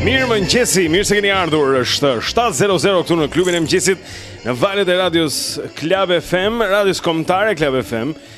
Mirëmëngjesi, mirë se keni ardhur është 7.00 këtu në klubin e mëngjesit Në valët e radios Club FM, radios kombëtare Club FM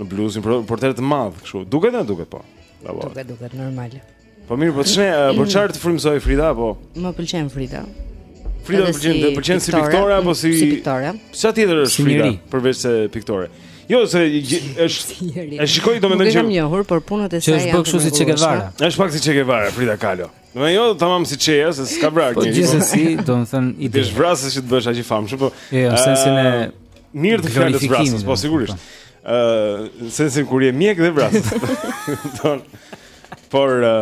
Në bluzë, një portret të madh kështu. Duket apo s'duket po? Bravo. Duket, duket normal. Po mirë, po ç'ne, eh, po çfarë të frymëzoi Frida apo? Më pëlqen Frida. Frida më pëlqen, më pëlqen si piktore apo si si piktore? Ça tjetër është Frida përveç se piktore? Jo, se është e shikoj domethënë që Nuk e kam njohur, por punët e saj janë. Është bërë kështu si Che Guevara. Është pak si Che Guevara, Frida Kahlo. Domethënë tamam si Çeja se s'ka vrarë po, njeri. Po gjithsesi, domethënë duhet të jesh vrasës që të bëhesh aq i famshëm, po. Jo, në sensin e mirë të fjalës vrasës, po sigurisht. Po. Ë, në sensin kur je mjek dhe vrasës. Don. Por ë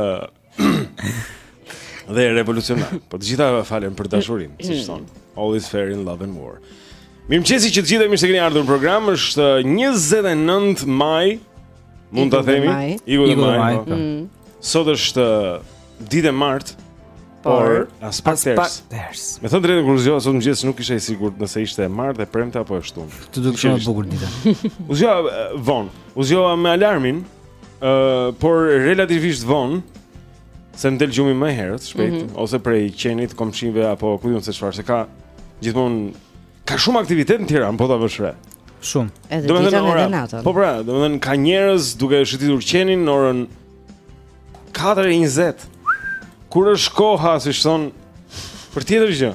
dhe revolucionar. Po të gjitha falen për dashurinë, siç thon. All is fair in love and war. Mirëmëngjesi që të gjithë mirë se keni ardhur në program. Është 29 maj Mund ta themi? Iku dhe maj. Po. Mm. Sot është uh, ditë e martë. Por aspak ters. Me thënë drejtë kur u zgjova sot mëngjes nuk isha i sigurt nëse ishte e martë, e premte apo e shtunë. Të duket shumë e bukur dita. U zgjova uh, von. U zgjova me alarmin. Ë, uh, por relativisht von. Se më del gjumi më herët, shpesh, mm-hmm. ose prej qenit, komshinjve, apo ku di unë se çfarë se ka gjithmonë Ka shumë aktivitet në Tiranë, po ta vësh re. Shumë. Edhe ditën edhe natën. Po pra, domethënë ka njerëz duke shëtitur qenin në orën 4:20. Kur është koha, siç thon, për tjetër gjë.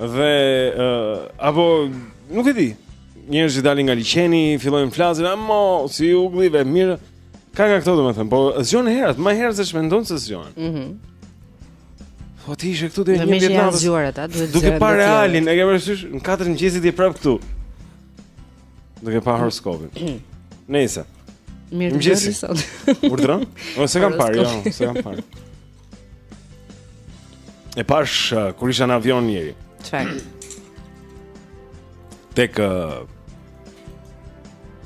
Dhe uh, apo nuk e di. Njerëz që dalin nga liqeni, fillojnë flasin, "Amo, si u gdhive mirë." Ka nga këto domethënë, po zgjon herët, më herët se ç'mendon se zgjohesh. Mhm. Mm Po ti ishe këtu deri në 11 natës. Në ata, duhet Duke pa Realin, e ke parasysh në 4 mëngjesit je prap këtu. Duke pa horoskopin. Nëse. Mirë të jeni sot. Urdhra? Po s'e kam parë, jo, s'e kam parë. E pash uh, kur isha në avion një herë. Çfarë? Tek uh,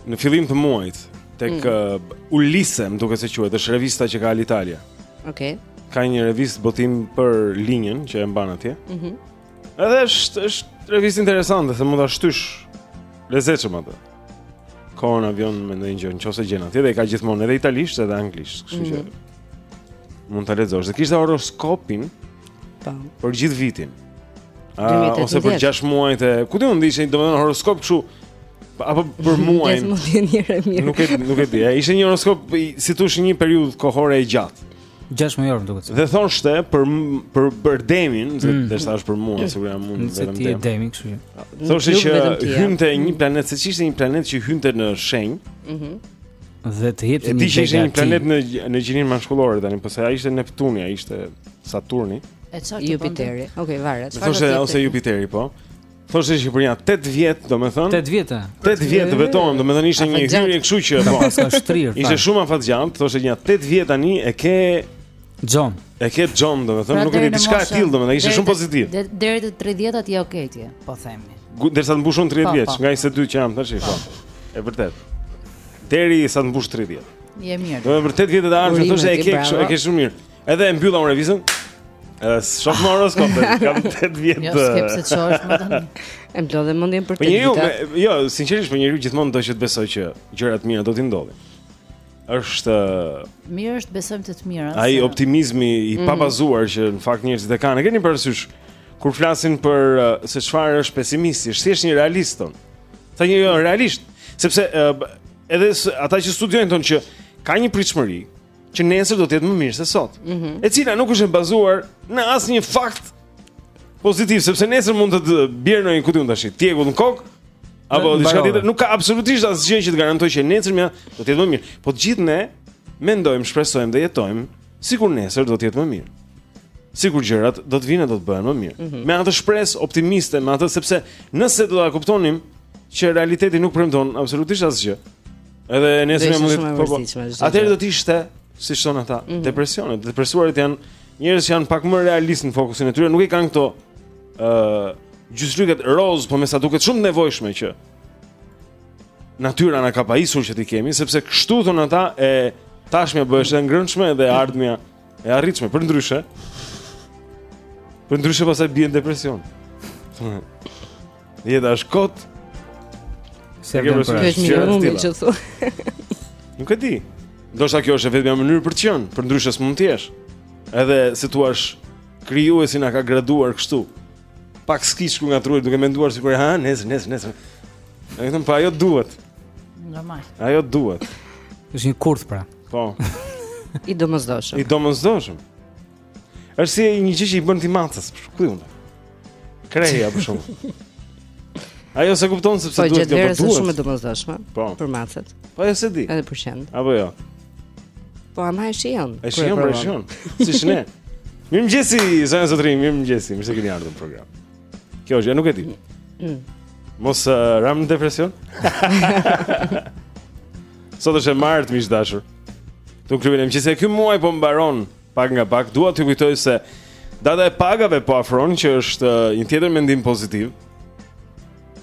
në fillim të muajit tek mm. uh, Ulisse, më duket se quhet, është revista që ka Alitalia. Okej. Okay. Ka një revistë botim për linjën që e mban atje. Mhm. Mm Edhe është është revistë interesante, se mund ta shtysh lezetshëm atë kohën në avion me ndonjë gjë, qoftë se gjen atje dhe i ka gjithmonë edhe italisht edhe anglisht, kështu mm-hmm. që mhm. mund ta lexosh. Dhe kishte horoskopin Po. Për gjithë vitin. Uh, ose për 6 muajt e ku di unë, ishte domethënë horoskop kështu apo për muajin. Nuk e nuk e di. Ishte një horoskop si të thuash një periudhë kohore e gjatë. 6 mujor më duket. Dhe thoshte për për për demin, mm. derisa është për mua, mm. sigurisht jam unë vetëm. Ti je demi, kështu që. Thoshte që hynte një planet, se ishte një planet që hynte në shenjë. Mhm. dhe të jepte një gjë. Ishte një planet në në gjininë mashkullore tani, po se a ishte Neptuni, a ishte Saturni. E çfarë Jupiteri? Okej, okay, varet. Thoshte ose Jupiteri, po. Thoshte që për nja 8 vjet, domethënë. 8 vjet. 8 vjet vetëm, domethënë ishte një hyrje kështu që po. Paska shtrirë. Ishte shumë afatgjatë, thoshte nja 8 vjet tani e ke John. E ke John, domethënë pra nuk e di diçka e tillë, domethënë ishte shumë pozitiv. Deri te 30-at je okay ti, po themi. Derisa të mbushësh 30 po, vjeç, po. nga 22 që jam tash, po. E vërtetë. Derisa të mbush 30. Je mirë. Do të thotë tetë vjetët e ardhshme, thoshte e ke kështu, e ke shumë mirë. Edhe e mbylla unë revistën. Edhe s'shoh më horoskop, kam 8 vjet. Jo, s'ke pse shosh më tani. E mos lodh mendjen për të. Po jo, jo, sinqerisht po njeriu gjithmonë do që të besojë që gjëra të mira do t'i ndodhin. është mirë është të besojmë te të mirat. Ai optimizmi i mhm. pabazuar që në fakt njerëzit e kanë. E keni parasysh kur flasin për uh, se çfarë është pesimisti, është thjesht një realist thonë. Tha një realist, sepse uh, edhe ata që studiojnë thonë që ka një pritshmëri që nesër do të jetë më mirë se sot. Mm -hmm. E cila nuk është e bazuar në asnjë fakt pozitiv, sepse nesër mund të bjerë ndonjë, ku ta dish, tjegull në kokë, Apo diçka tjetër, nuk ka absolutisht asgjë që të garantojë që e nesërmja do të jetë më mirë. Po të gjithë ne mendojmë, shpresojmë dhe jetojmë sikur nesër do të jetë më mirë. Sikur gjërat do të vijnë do të bëhen më mirë. Mm -hmm. Me atë shpresë optimiste, me atë sepse nëse do ta kuptonim që realiteti nuk premton absolutisht asgjë. Edhe nesër më mund të po. po. Atëherë do të ishte, siç thonë ata, mm -hmm. depresionet. Të depresuarit janë njerëz që janë pak më realistë në fokusin e tyre, nuk i kanë këto ë uh, gjyzlykët roz, po me sa duket shumë të nevojshme që natyra na ka pajisur që t'i kemi, sepse kështu thonë ata e tashmja bëhet e ngrënshme dhe e ardhmja e arritshme. Përndryshe, përndryshe pastaj bie në depresion. Jeta është kot. S'e ke për atë që thua. Nuk e di. Do të thotë kjo është vetëm një mënyrë për të qenë, përndryshe s'mund të jesh. Edhe se thua Krijuesi na ka graduar kështu. Pak shkiç ku nga truri duke menduar sikur ha nesër, nesër, nesër. Ne vetëm po ajo duhet. Normal. Ajo duhet. Është një kurth pra. Po. I domosdoshëm. I domosdoshëm. Është si një gjë që i bën ti macës, ku di unë. Kreja për shkak. Ajo s'e kupton se pse po, duhet të bëhet. Po, është shumë e domosdoshme. Po. Për macet. Po, ajo s'e di. Edhe për qentë. Apo jo. Po ama e shijon. E shijon, po e shijon. Siç ne. Mirëmëngjesi, zonja zotërinj, mirëmëngjesi, mirë se keni ardhur në program. Kjo është, ja nuk e di. Mm. Mos uh, ramë në depresion? Sot është e martë, miq të dashur. Te Klubi i Mëngjesit, e ky muaj po mbaron. Pak nga pak dua t'ju kujtoj se data e pagave po afron që është uh, një tjetër mendim pozitiv.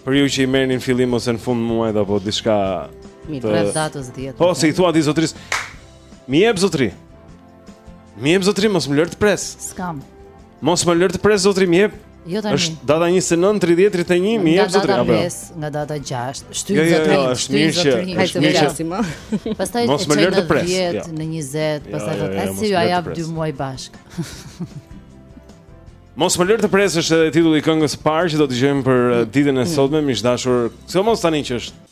Për ju që i merrni në fillim ose në fund muajit apo diçka mbi të... rreth datës 10. Po si i thua ti zotris? Mi jep zotri. Mi jep zotri mos më lër të pres. S'kam. Mos më lër të pres zotri mi jep. Jo tani. Është data 29 30 31 mi jep zotri apo. Nga data 6. Shtyp jo, jo, zotri. Jo, jo, është mirë që është mirë që si më. Pastaj mos më lër të pres. Jo. Në 20, pastaj do të thuash ju a jap 2 muaj bashkë. Mos më lër të pres është edhe titulli i këngës së parë që do të dëgjojmë për uh, ditën e mm. sotme, miq të dashur. Sidomos tani që është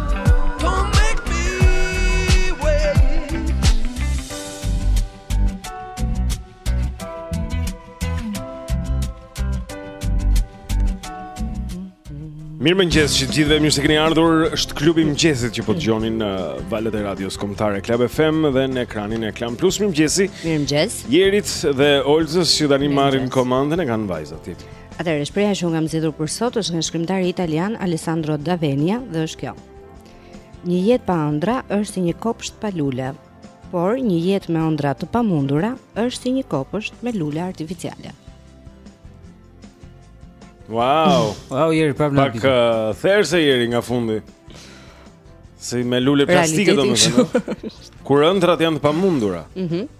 Mirëmëngjes të gjithëve mirë se keni ardhur është Klubi i Mëngjesit që po dëgjoni në uh, valët e radios kombëtare Club FM dhe në ekranin e Klan Plus Mirëmëngjesi Mirëmëngjes Jerit dhe Olsës që tani marrin komandën e kanë vajzat tjeti Atëherë shprehja që unë kam zgjedhur për sot është nga shkrimtari italian Alessandro D'Avenia dhe është kjo. Një jetë pa ëndrra është si një kopsht pa lule, por një jetë me ëndrra të pamundura është si një kopsht me lule artificiale. Wow. Wow, Jeri prapë na. Pak uh, therëse Jeri nga fundi. Si me lule plastike domethënë. Kur ëndrrat janë të pamundura. Mhm. Mm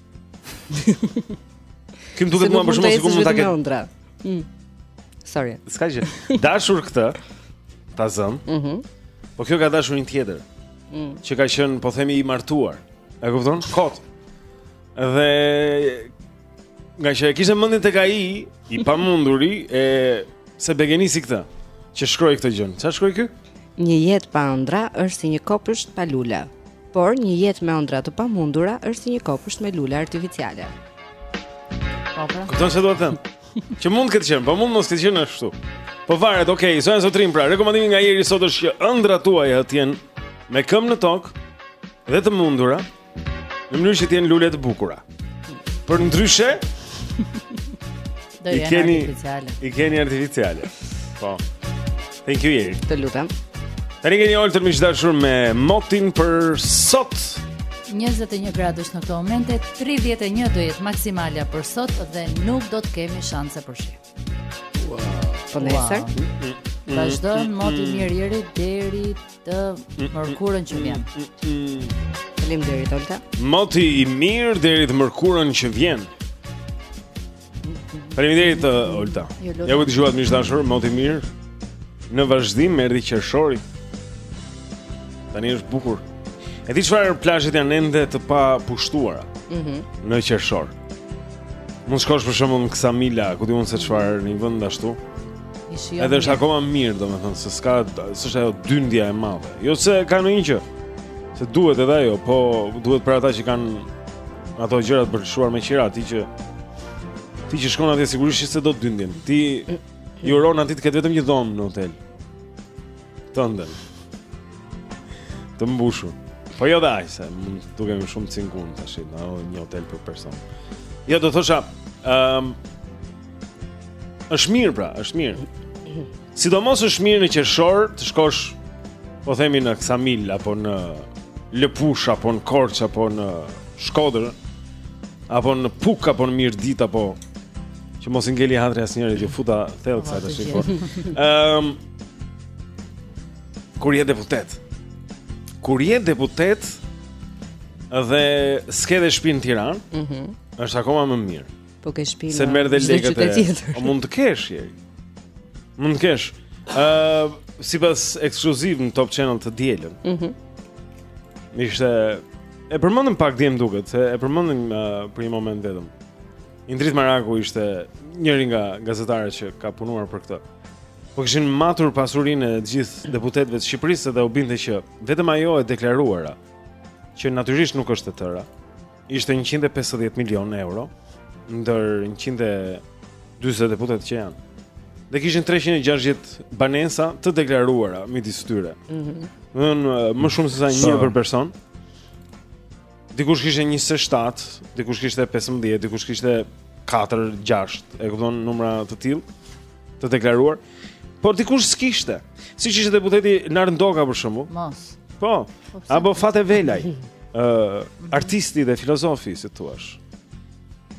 Ky më duket mua për shkak sikur mund ta ketë. Mm. Sorry. S'ka gjë. Dashur këtë. Ta zëm. Mhm. Mm po kjo ka dashur një tjetër. Mm. Që ka qenë, po themi i martuar. E kupton? Kot. Dhe ngaqë e kishte mendjen tek ai i pamunduri e s'e begenisi këtë që shkroi këtë gjë. Çfarë shkroi ky? Një jetë pa ëndrra është si një kopsht pa lule. Por një jetë me ëndrra të pamundura është si një kopsht me lule artificiale. Po pra. Kupton se ç'dua të them? Që mund të ketë qenë, po mund mos ketë qenë ashtu. Po varet, okay, zonja zotërinj pra. Rekomandimi nga Jeri sot është që ëndrrat tuaja të jenë me këmbë në tokë dhe të mundura, në mënyrë që të jenë lule të bukura. Përndryshe, Do i keni artificiale. I keni artificiale. Po. Thank you Ieri. Të lutem. Tani keni Oltën miq të dashur me motin për sot. 21 gradë në këto momente, 31 do jetë maksimalja për sot dhe nuk do të kemi shanse për shi. Wow. Po nesër. Mm. Vazhdon mm. moti mm. i mirë Ieri deri të mërkurën që vjen. Faleminderit Olta. Moti i mirë deri të mërkurën që vjen. Faleminderit uh, Olta. Ja ku dëgjuat miq të dashur, mot i mirë në vazhdim. Erdhi qershori. Tani është bukur. E di çfarë plazhet janë ende të papushtuara. Mhm. Mm në qershor. Mund të shkosh për shembull në Ksamil a ku di unë se çfarë në një vend ashtu. Ishi jo. Edhe është akoma mirë, domethënë se s'ka s'është ajo dyndja e madhe. Jo se ka ndonjë gjë. Se duhet edhe ajo, po duhet për ata që kanë ato gjërat për të lëshuar me qira, ti që ti që shkon atje sigurisht s'e do dyndjen. Ti i uron atij të ketë vetëm një dhomë në hotel. Tëndën Të mbushur Po jo dhe nejse, duke me shumë cinkun të ashtë Në një hotel për person Jo, do thosha um, është mirë pra, është mirë Sidomos është mirë në qershor të shkosh Po themi në Ksamil apo në Lëpush apo në Korçë apo në Shkodër Apo në Pukë apo në Mirditë apo Që mos t'i ngelë hatri asnjërit U futa thellë kësa të shikon Ehm um, Kur je deputet. Kur je deputet dhe s'ke dhe shpinë në Tiranë, ëh, mm -hmm. është akoma më mirë. Po ke shpinë. Se merr dhe lekët e tjetër. Po mund të kesh je. Mund të kesh. Ëh, uh, sipas Exclusive në Top Channel të dielën. Mhm. Mm Ishte e përmendëm pak dje më duket, se e përmendëm uh, për një moment vetëm. Indrit Maraku ishte njëri nga gazetarët që ka punuar për këtë. Po kishin matur pasurinë e të gjithë deputetëve të Shqipërisë dhe u binte që vetëm ajo e deklaruara, që natyrisht nuk është e tëra, ishte 150 milion euro ndër 140 deputetë që janë. Dhe kishin 360 banesa të deklaruara midis tyre. Mhm. Mm më shumë sesa një për person. Dikush kishte 27, dikush kishte 15, dikush kishte 4, 6, e kupton numra të tillë të deklaruar. Por dikush s'kishte. Siç ishte deputeti Nard Ndoka për shembull. Mos. Po. po Apo Fate Velaj. Ë, uh, artisti dhe filozofi, si thua.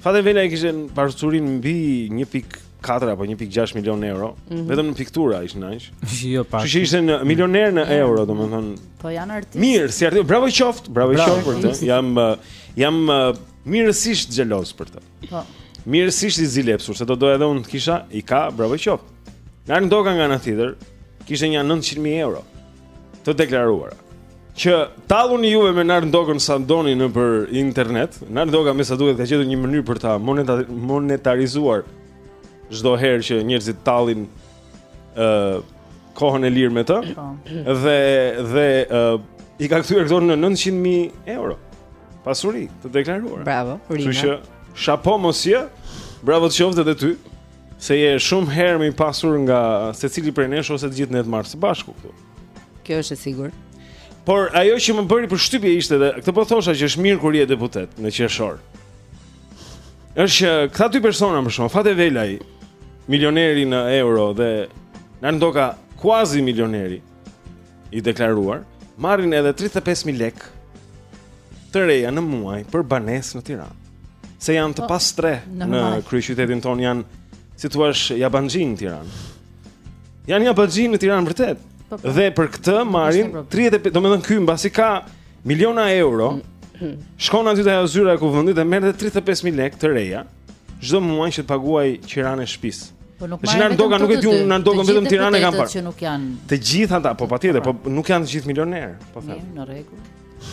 Fate Velaj kishte pasurinë mbi 1. 4 apo 1.6 milion euro, mm -hmm. vetëm në piktura ishin aq. Jo pak. Kështu që ishin uh, milionerë në euro, domethënë. Po janë artistë. Mirë, si artist, bravo qoftë, bravo, bravo qoftë për të. Jam uh, jam uh, mirësisht xheloz për të. Po. Mirësisht i zilepsur, se do doja edhe unë të kisha, i ka, bravo qoftë. Nard Ndoka nga ana tjetër, kishte nja 900.000 euro. të deklaruara që talluni ju me Nard Ndokën sa doni nëpër internet. Nard Ndoka me sa duhet ka gjetur një mënyrë për ta monetarizuar çdo herë që njerëzit tallin ë uh, kohën e lirë me të. Po. Dhe dhe uh, i ka kthyer këto në 900.000 euro. Pasuri të deklaruar. Bravo. Kështu që chapeau monsieur. Bravo të qoftë edhe ty. Se je shumë herë më i pasur nga secili prej nesh ose të gjithë ne të marrë së bashku këtu. Kjo është e sigurt. Por ajo që më bëri përshtypje ishte dhe këtë po thosha që është mirë kur je deputet në qershor. Është që këta dy persona më shumë, Fate Velaj, milioneri në euro dhe Nard Ndoka kuazi milioneri. i deklaruar, marrin edhe 35000 lekë të reja në muaj për banesë në Tiranë. Se janë të po, pastrehë në, në kryeqytetin tonë janë si të thuash jabanxhinj në Tiranë. Janë jabanxhinj në Tiranë vërtet. Po, po. Dhe për këtë marrin 30, domethënë ky mbasi ka miliona euro. Shkon aty te ajo zyra e kuvendit dhe merr dhe 35000 lekë të reja. Çdo muaj që të paguajë qiranë e shtëpisë. Po nuk marrin. Ndoka nuk e di unë, Ndokën vetëm Tiranë e kanë parë. Që nuk janë. Të gjithë ata, po patjetër, po nuk janë të gjithë milionerë, po them. Në rregull.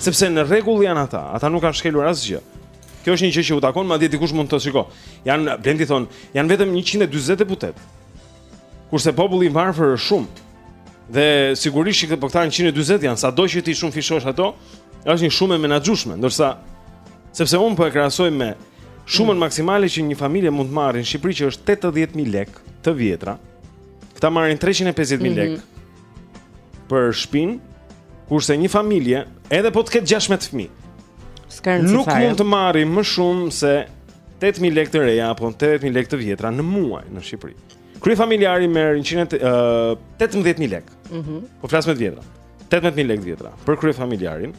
Sepse në rregull janë ata, ata nuk kanë shkelur asgjë. Kjo është një gjë që u takon, madje dikush mund të thotë, shiko, Blendi, janë vetëm 140 deputet. Kurse populli i varfër është shumë. Dhe sigurisht që po këta 140 janë, sado që t'i shumëfishosh ato, është një shumë e menaxhueshme, ndërsa sepse unë po e krahasoj me shumën maksimale që një familje mund të marrë në Shqipëri që është 80000 lekë të vjetra. Këta marrin 350000 lekë. Mm -hmm. për shpinë, kurse një familje, edhe po të ketë 16 fëmijë, nuk mund të marri më shumë se 8000 lekë të reja apo 80000 lekë të vjetra në muaj në Shqipëri. Kryefamiljari merr 100 uh, 18000 lekë. Mhm. Mm po flas me të vjetra. 18000 lekë të vjetra për kryefamiljarin.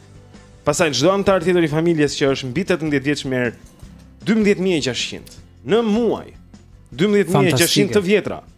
Pastaj çdo anëtar tjetër i familjes që është mbi 18 vjeç merr 12600 në muaj. 12600 të vjetra.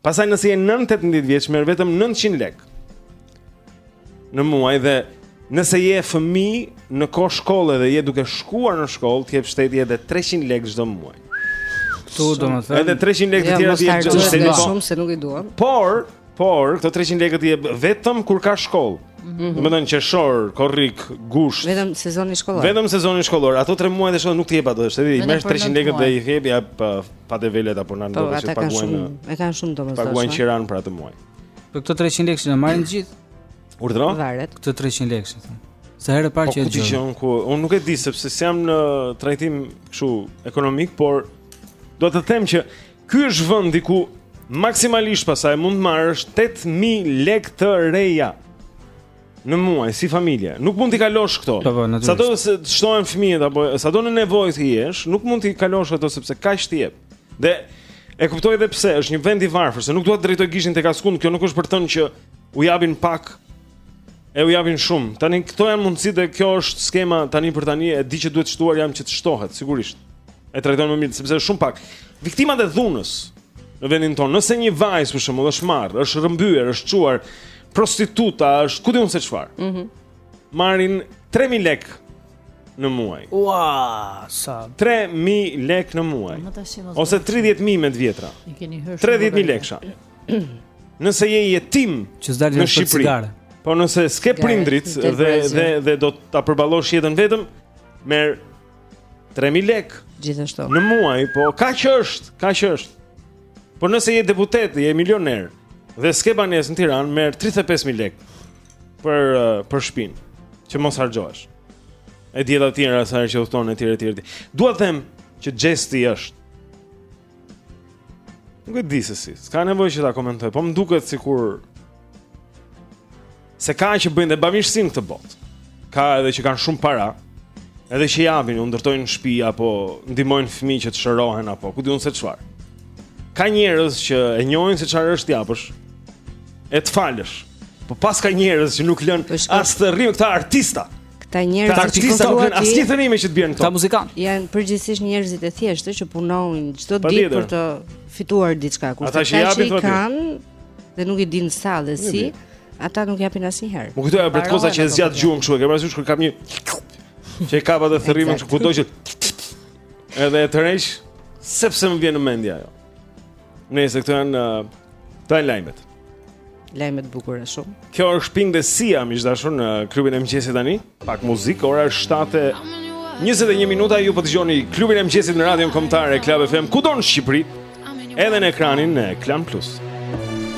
Pastaj nëse je nën 18 vjeç merr vetëm 900 lekë në muaj dhe nëse je fëmijë në kohë shkolle dhe je duke shkuar në shkollë, të jep shteti edhe 300 lekë çdo muaj. Ktu domethënë edhe 300 lekë të jo, tjera t'i jep çdo shteti. Jo, shumë se nuk i duam. Por, por këto 300 lekë t'i jep vetëm kur ka shkollë. Mm -hmm. Dhe më thënë qershor, korrik, gusht Vetëm sezonin shkollor Vetëm sezonin shkollor Ato tre muaj të shkollës nuk t'i jep ato shteti I merr 300 lekët dhe i jep Ja pa, pa të velet apur në ndodhe që paguajnë shumë, E kanë shumë domosdo Paguajnë qiranë për atë muaj Për këto 300 lekë që marrin gjithë Urdhëro? Varet Këto 300 lekë që themi Se herë parë po, që e gjë Po ku Unë nuk e di sepse s'jam në trajtim kështu ekonomik Por do të them që Ky është vendi ku maksimalisht pastaj mund të marrësh 8000 lekë të reja në muaj si familje. Nuk mund t'i kalosh këto. Po, po, natyrisht. Sado që të shtohen fëmijët apo sado në nevojë të jesh, nuk mund t'i kalosh ato sepse kaq të jep. Dhe e kuptoj edhe pse është një vend i varfër, se nuk dua të drejtoj gishtin tek askund, kjo nuk është për të thënë që u japin pak E u japin shumë. Tani këto janë mundësi dhe kjo është skema tani për tani e di që duhet shtuar jam që të shtohet, sigurisht. E trajtojnë më mirë sepse është shumë pak. Viktimat e dhunës në vendin tonë, nëse një vajzë për shembull është marrë, është rrëmbyer, është çuar prostituta, është ku di unë se çfarë. Mhm. Mm Marrin 3000 lek në muaj. Ua, sa 3000 lek në muaj. Ose 30000 me të vjetra. I keni hyrë. 30000 lekësha. Nëse je jetim që s'dal në Shqipëri. Po nëse s'ke prindërit dhe dhe dhe do ta përballosh jetën vetëm, merr 3000 lek gjithashtu. Në muaj, po kaq është, kaq është. Po nëse je deputet, je milioner dhe s'ke banesë në Tiranë, merr 35000 lek për uh, për shpinë, që mos harxhohesh. E dieta të tjera sa herë që udhton etj etj. Dua të them që gjesti është Nuk e di se si, s'ka nevojë që ta komentoj, po më duket sikur se ka që bëjnë dhe bamirësi në këtë botë. Ka edhe që kanë shumë para, edhe që japin, u ndërtojnë shtëpi apo ndihmojnë fëmijë që të shërohen apo ku di unë se çfarë. Ka njerëz që e njohin se çfarë është të japësh. E të falësh. Po pas ka njerëz që nuk lënë as thërrime këta artista. Këta njerëz që shikojnë këto gjëra, as një thërrime që të bën këto. Këta muzikantë janë përgjithësisht njerëzit e thjeshtë që punojnë çdo ditë për të fituar diçka, kurse ata që japin kanë dhe nuk i dinë sa dhe si, ata nuk japin asnjëherë. Më kujtoja për kosa që zgjat gjuhën kështu, e kam parasysh kur kam një që e kap atë thërrimen kështu kudo që edhe e tërheq sepse më vjen në mendje ajo. Nëse këto janë këto janë lajmet. Lajmet bukura shumë. Kjo është pingësia miq të dashur në klubin e mëngjesit tani. Pak muzikë, ora është 7:21 minuta. Ju po dëgjoni klubin e mëngjesit në Radion Kombëtare Club FM. Kudo në Shqipëri. Edhe në ekranin e Klan Plus.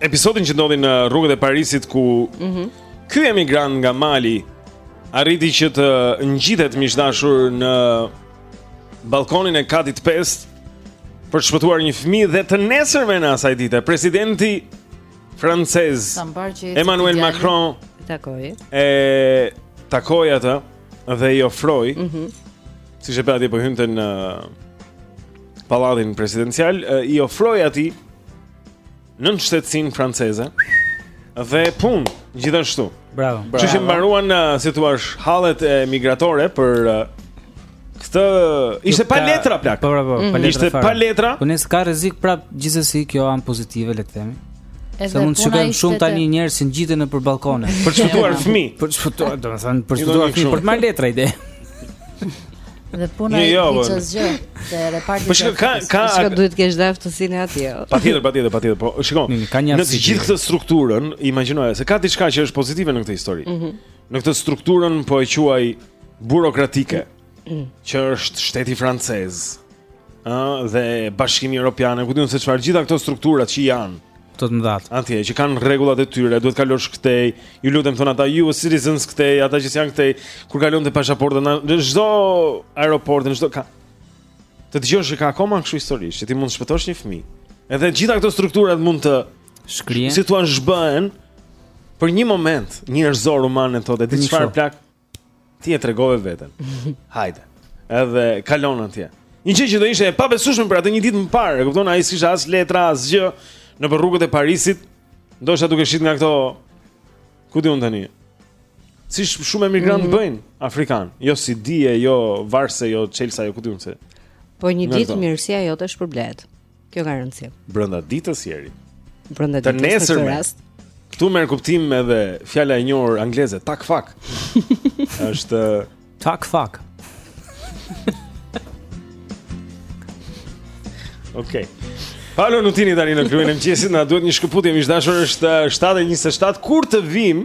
episodin që ndodhi në rrugët e Parisit ku mm -hmm. ky emigrant nga Mali arriti që të ngjitet miq të dashur në ballkonin e katit 5 për të shpëtuar një fëmijë dhe të nesërmen e asaj dite presidenti francez Emmanuel Macron takoi e takoi atë dhe i ofroi mm -hmm. siç e patë po hynte në pallatin presidencial i ofroi atij nënshtetësinë franceze dhe punë gjithashtu. Bravo. Bravo. Që që mbaruan uh, si thua hallet emigratore për uh, këtë ishte pa letra plak. Po bravo, pa letra. Ishte pa letra. Po nëse ka rrezik prap gjithsesi kjo anë pozitive le të themi. Edhe se mund të shikojmë shumë tani njerëz që ngjiten nëpër ballkone. Për të shpëtuar fëmijë. Për të shpëtuar, domethënë për të shpëtuar fëmijë, për të marrë letra ide. Dhe puna e jo, tij ç'është gjë? Te reparti. Po shikoj ka ka ka duhet të kesh dhe aftësinë atje. Jo? Patjetër, patjetër, patjetër. Po shikoj. Në të gjithë këtë strukturën, imagjino se ka diçka që është pozitive në këtë histori. Mm -hmm. Në këtë strukturën po e quaj burokratike, mm -hmm. që është shteti francez. Ëh, dhe Bashkimi Evropian, ku di unë se çfarë gjitha këto struktura që janë. të të mëdha. Atje që kanë rregullat e tyre, duhet kalosh këtej. Ju lutem thonë ata EU citizens këtej, ata që s'janë këtej, kur kalon te pasaporta në çdo aeroport, në çdo ka. Të dëgjosh që ka akoma kështu histori, që ti mund të shpëtosh një fëmijë. Edhe gjitha këto strukturat mund të shkrihen. Si thua zhbëhen për një moment njerëzor human e thotë, ti çfarë plak? Ti e tregove veten. Hajde. Edhe kalon atje. Një gjë që do ishte e pabesueshme për atë një ditë më parë, e kupton? Ai s'kishte as letra, asgjë nëpër rrugët e Parisit. Ndoshta duke shit nga këto ku di unë tani. Siç shumë emigrantë mm. bëjnë afrikanë, jo CD-je, jo varëse, jo çelësa, jo ku di unë se. Po një ditë mirësia jote shpërblehet. Kjo ka rëndësi. Brenda ditës Jeri. Brenda ditës. Të nesër me rast. Këtu merr kuptim edhe fjala e njohur angleze, tak fak. Është tak fak. Okej. Okay. Paolo Nutini tani në klubin e mëngjesit na duhet një shkëputje miq të dashur është 7:27 kur të vijmë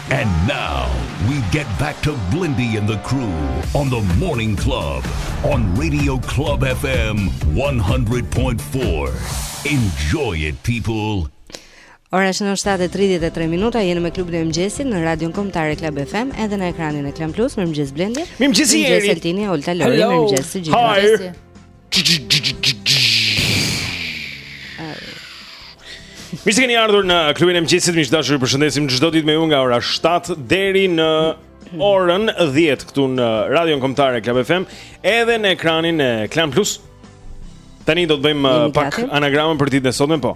And now we get back to Blendi and the crew on the morning club on radio club FM 100.4. Enjoy it people. Ora është 7:33 minuta, jeni me klubin e mëngjesit në Radion Kombëtare Club FM, edhe në ekranin e Klan Plus, mirëmëngjes Blendi. Mirëmëngjes Jeri. Mirëmëngjes Altini, Olta Lori, mirëmëngjes të gjithëve. Mirë se keni ardhur në klubin e mëngjesit, miq të dashur, ju përshëndesim çdo ditë me ju nga ora 7 deri në orën 10 këtu në Radion Kombëtare Club FM, edhe në ekranin e Klan Plus. Tani do të bëjmë uh, pak anagramën për ditën e sotme, po.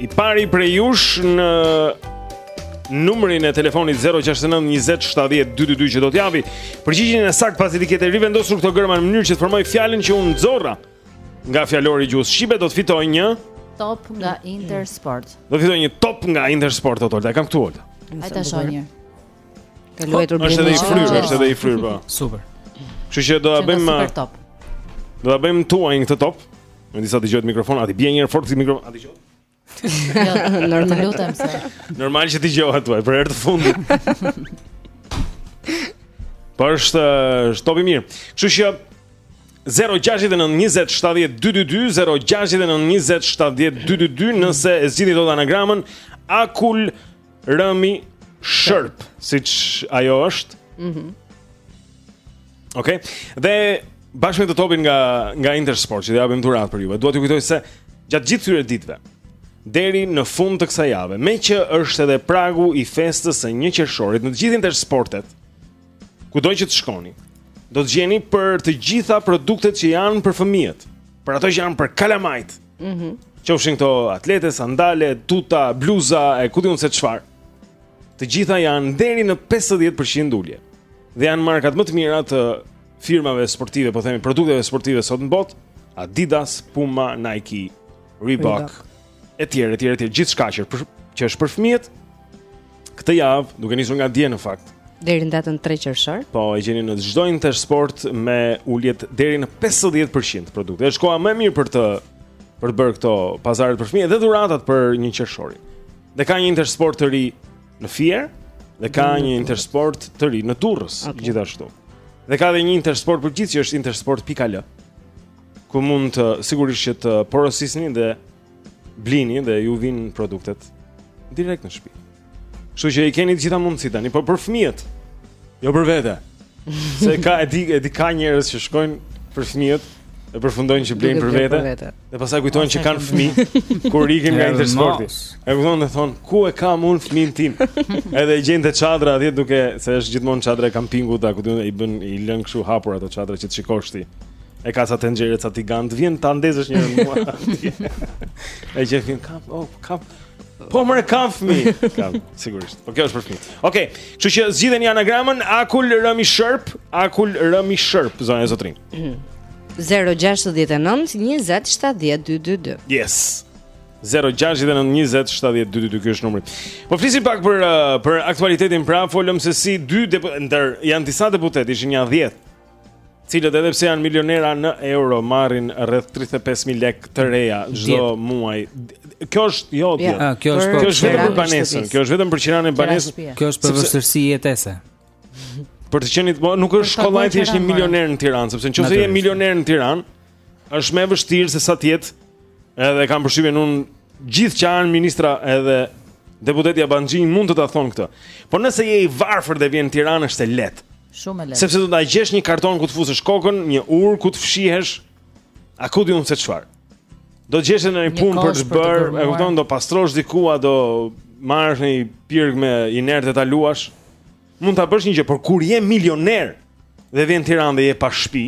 I pari prej jush në numrin e telefonit 069 20 70 222 që do të japi përgjigjen e saktë pasi t'i ketë rivendosur këto gërma në mënyrë që të formoj fjalën që unë nxorra nga fjalori i gjuhës shqipe do të fitoj një top nga Intersport. Do të fitoj një top nga Intersport, Olta. E kam këtu Olta. A ta shoh një. Ka luajtur blerë. Është edhe i fryrë, është edhe i fryrë po. Super. Kështu që do ta bëjmë. Do ta bëjmë tuajin këtë top. Me disa dëgjohet mikrofon, a t'i bie një herë fort si mikrofon, a dëgjohet? Jo, normal. Të lutem se. Normal që dëgjohet, thuaj për herë të fundit. Po është është top i mirë. Kështu që 0692070222 nëse e zgjidhni dot anagramën Akull Rëmi Shërp, siç ajo është. Mhm. Mm Okej. Okay. Dhe bashkë me të topin nga nga Intersport që do japim dhuratë për juve. Dua t'ju kujtoj se gjatë gjithë këtyre ditëve deri në fund të kësaj jave, meqë është edhe pragu i festës së 1 qershorit në të gjithë Intersportet, kudo që të shkoni, do të gjeni për të gjitha produktet që janë për fëmijët, për ato që janë për kalamajt. Mhm. Mm Qofshin këto atlete, sandale, tuta, bluza e ku di unë se çfarë. të gjitha janë deri në 50% ulje. Dhe janë markat më të mira të firmave sportive, po themi produkteve sportive sot në botë, Adidas, Puma, Nike, Reebok etj etj etj gjithçka që për, që është për fëmijët. Këtë javë, duke nisur nga dje në fakt, deri në datën 3 qershor. Po, e gjeni në çdo Intersport me ulje deri në 50% produkte. Është koha më e mirë për të për të bërë këto pazaret për fëmijë dhe dhuratat për një qershorin. Dhe ka një intersport të ri në Fier dhe ka një intersport të ri në Durrës okay. gjithashtu. Dhe ka edhe një intersport për të gjithë që është intersport.al. Ku mund të sigurisht që të porosisni dhe blini dhe ju vin produktet direkt në shtëpi. Kështu që i keni të gjitha mundësitë tani, por për fëmijët, jo për vete. Se ka e di e di ka njerëz që shkojnë për fëmijët E përfundojnë që blejnë për vete Dhe pastaj kujtojnë ah, që kanë fmi Kur ikin nga intersporti E kujtojnë dhe thonë Ku e kam unë fmin tim Edhe e gjejnë te çadra atje duke Se është gjithmonë çadra e kampingut aty i bën, i lënë kështu hapur ato çadra që të shikosh ti E ka sa të nxere sa ti gandë Vjen të andezësh një në mua E që fmin kam oh, kam Po më kam fmi Kam, sigurisht Po kjo është për fmi Okej, okay, që që zgjidheni anagramën Akull rëmi shërp Akull rëmi shërp Zonja e zotërinj 0-6-19-27-12-2 Yes 0-6-19-27-12-2 Ky është numri Po flisim pak për, uh, për aktualitetin pra Folëm se si dy deputetë Ndër janë disa deputetë Ishin nja dhjetë të cilët edhe pse janë milionerë në euro marrin rreth 35000 lekë të reja çdo muaj. Kjo është jo kjo. Ja, kjo është kjo është vetëm për banesën, kjo është vetëm për qiranë e banesës. Kjo është për vështirësi jetese. Për të qenë, po, nuk është kollaj të jesh një milioner në Tiranë, sepse në qoftë se je milioner në Tiranë, është më e vështirë se sa të jetë, edhe kam përshtypjen unë gjithë që janë ministra edhe deputetja Banjin mund të ta thonë këtë. Por nëse je i varfër dhe vjen në Tiranë, është e lehtë. Shumë e lehtë. Sepse do ta gjesh një karton ku të fusësh kokën, një urë ku të fshihesh, A ku di unë se çfarë? Do gjesh një punë për të bërë, e kupton, do pastrosh diku a do marrësh një pirg me inerte ta luash. Mund ta bësh një gjë, por kur je milioner dhe vjen Tiranë dhe je pa shtëpi,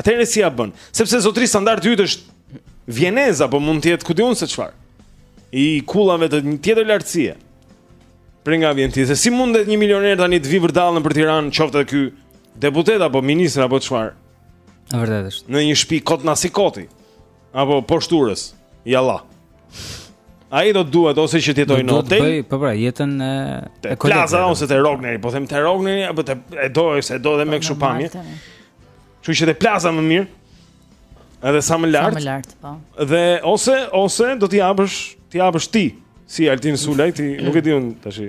atëherë si ia bën? Sepse zotëri standardi yt është Vieneza, po mund të jetë ku di unë se çfarë. I kullave të një tjetër lartësie. Për nga vjen ti, se si mundet një milioner tani të vijë vërdallë për Tiranë, qoftë edhe ky deputet apo ministër apo çfarë? Vërtet është. Në një shtëpi kot nasikoti. Apo poshtë urës. Jalla. Ai do duhet ose që të jetojë në hotel. Po, po pra, jeton te te Plaza ose te Rogneri, po them te Rogneri apo te e do ose e do dhe me kështu pamje. Kështu që te Plaza më mirë. Edhe sa më lart. Sa më lart, po. Dhe ose ose do t'i japësh, t'i japësh ti si Altin Sulaj, ti nuk e di, unë tash.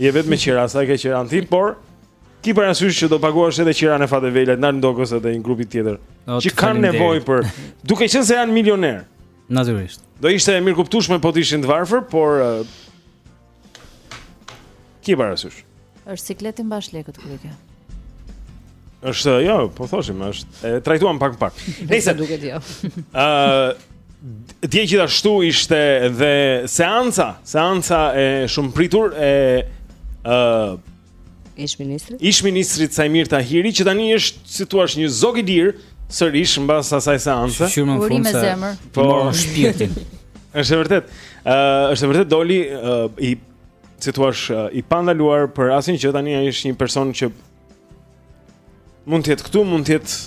Je vetë me qira, sa e ke qiranë ti, por Ki parasysh që do paguash edhe qiranë e Fate Velajt, Tom Doshit edhe një grupi tjetër Që kanë nevojë për, duke qenë se janë milionerë Natyrisht Do ishte e mirëkuptueshme po të ishin të varfër, por Ki parasysh është siklet t'i mbash lekët kërike Është, jo, po thoshim, është e trajtuam pak pak. Nëse duket jo. Ëh, dje gjithashtu ishte dhe seanca, seanca e shumëpritur e ëh ish ministri. Ish ministrit Saimir Tahiri që tani është si thua një zog i lirë sërish mbas asaj seance. Shumë më fund se. Zemër. Po shpirtin. Është vërtet. Ëh, është vërtet doli i si thua, i pandaluar për asnjë gjë tani ai është një person që mund të jetë këtu, mund të jetë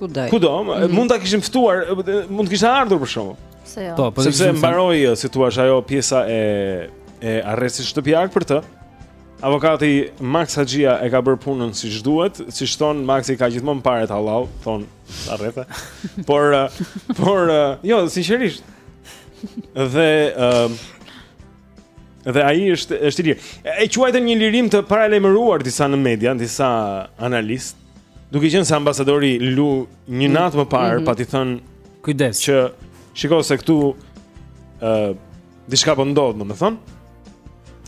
kudo. Kudo, mm -hmm. mund ta kishim ftuar, mund të kishte ardhur për shkak. Pse jo. Po, po sepse mbaroi, si thua, ajo pjesa e e arrestit shtëpiak për të. Avokati Maks Haxhia e ka bërë punën siç duhet, siç thonë Maksi ka gjithmonë paret hallall, thonë arrete. por por jo, sinqerisht. Dhe ë Dhe ai është është i lirë. E quajtën një lirim të paralajmëruar disa në media, disa analistë, duke qenë se ambasadori Lu një natë më parë mm -hmm. pati thënë kujdes që shiko se këtu ë uh, diçka po ndodh, domethënë.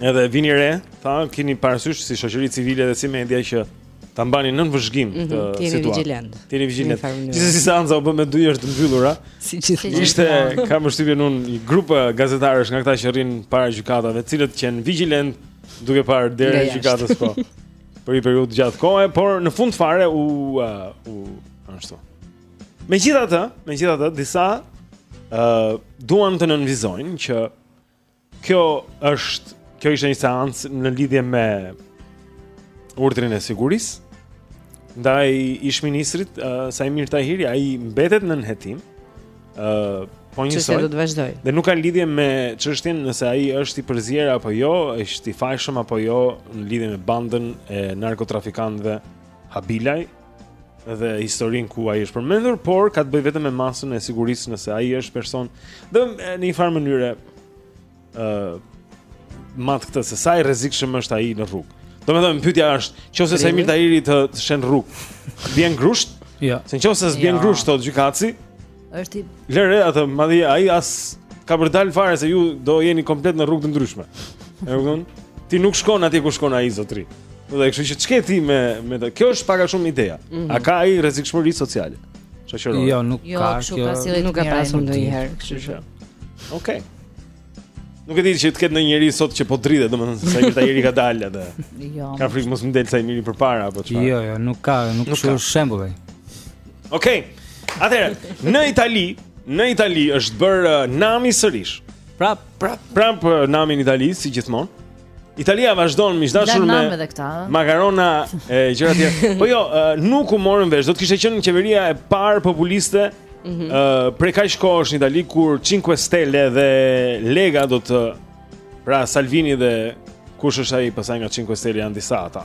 Edhe vini re, tha, keni parasysh si shoqëri civile dhe si media që Ta mbani nën vëzhgim mhm, këtë situatë. Të jeni vigjilentë. Të jeni vigjilentë. Gjithsesi seanca u bë me dyer të mbyllura. Si gjithmonë. Ishte kam përshtypjen unë një grup eh, gazetarësh nga këta që rrin para gjykatave, të cilët qenë vigjilentë duke parë derën e gjykatës po. Për një periudhë të gjatë kohe, por në fund fare u eh, u ashtu. Megjithatë, megjithatë disa ë eh, duan të nënvizojnë që Kjo është, kjo ishte një seancë në lidhje me urdhrin e sigurisë. Ndaj ish-ministrit uh, Saimir Tahiri, ai mbetet nën hetim. ë uh, po çështja do të vazhdojë. Dhe nuk ka lidhje me çështjen nëse ai është i përzier apo jo, është i fajshëm apo jo në lidhje me bandën e narkotrafikantëve Habilaj dhe historinë ku ai është përmendur, por ka të bëjë vetëm me masën e sigurisë nëse ai është person. Dhe në një farë mënyre ë uh, mat këtë se sa i rrezikshëm është ai në rrugë. Domethënë pyetja është, nëse Saimir Tahiri të, të sheh n'rrugë, bie n' grusht? Jo. Ja. Se nëse s'bie n' ja. grusht thotë gjykatësi, Është i Lëre atë, madje ai as ka për dalë fare se ju do jeni komplet në rrugë të ndryshme. E kupton? Ti nuk shkon atje ku shkon ai zotri. Dhe kështu që ç'ke ti me me të. Kjo është pak a shumë ideja. Mm -hmm. A ka ai rrezikshmëri sociale? Shoqëror. Jo, nuk jo, ka. Jo, s'ka, se nuk ka pasur ndonjëherë, kështu që. Okej. Okay. Nuk e di që të ketë ndonjë njeri sot që po dridhet, domethënë Saimir Tahiri ka dalë atë. Jo. Ka frikë mos më del Saimiri përpara apo çfarë? Jo, jo, nuk ka, nuk, nuk është shembulli. Okej. Okay. Atëherë, në Itali, në Itali është bërë uh, nami sërish. Prap, prap, prap uh, nami në Itali si gjithmonë. Italia vazhdon miq të dashur me makarona e gjëra të tjera. Po jo, nuk u morën vesh. Do të kishte qenë qeveria e parë populiste. Ëh, mm -hmm. prej kaq kohësh në Itali kur Cinque Stelle dhe Lega do të, pra Salvini dhe kush është ai pastaj nga Cinque Stelle janë disa ata.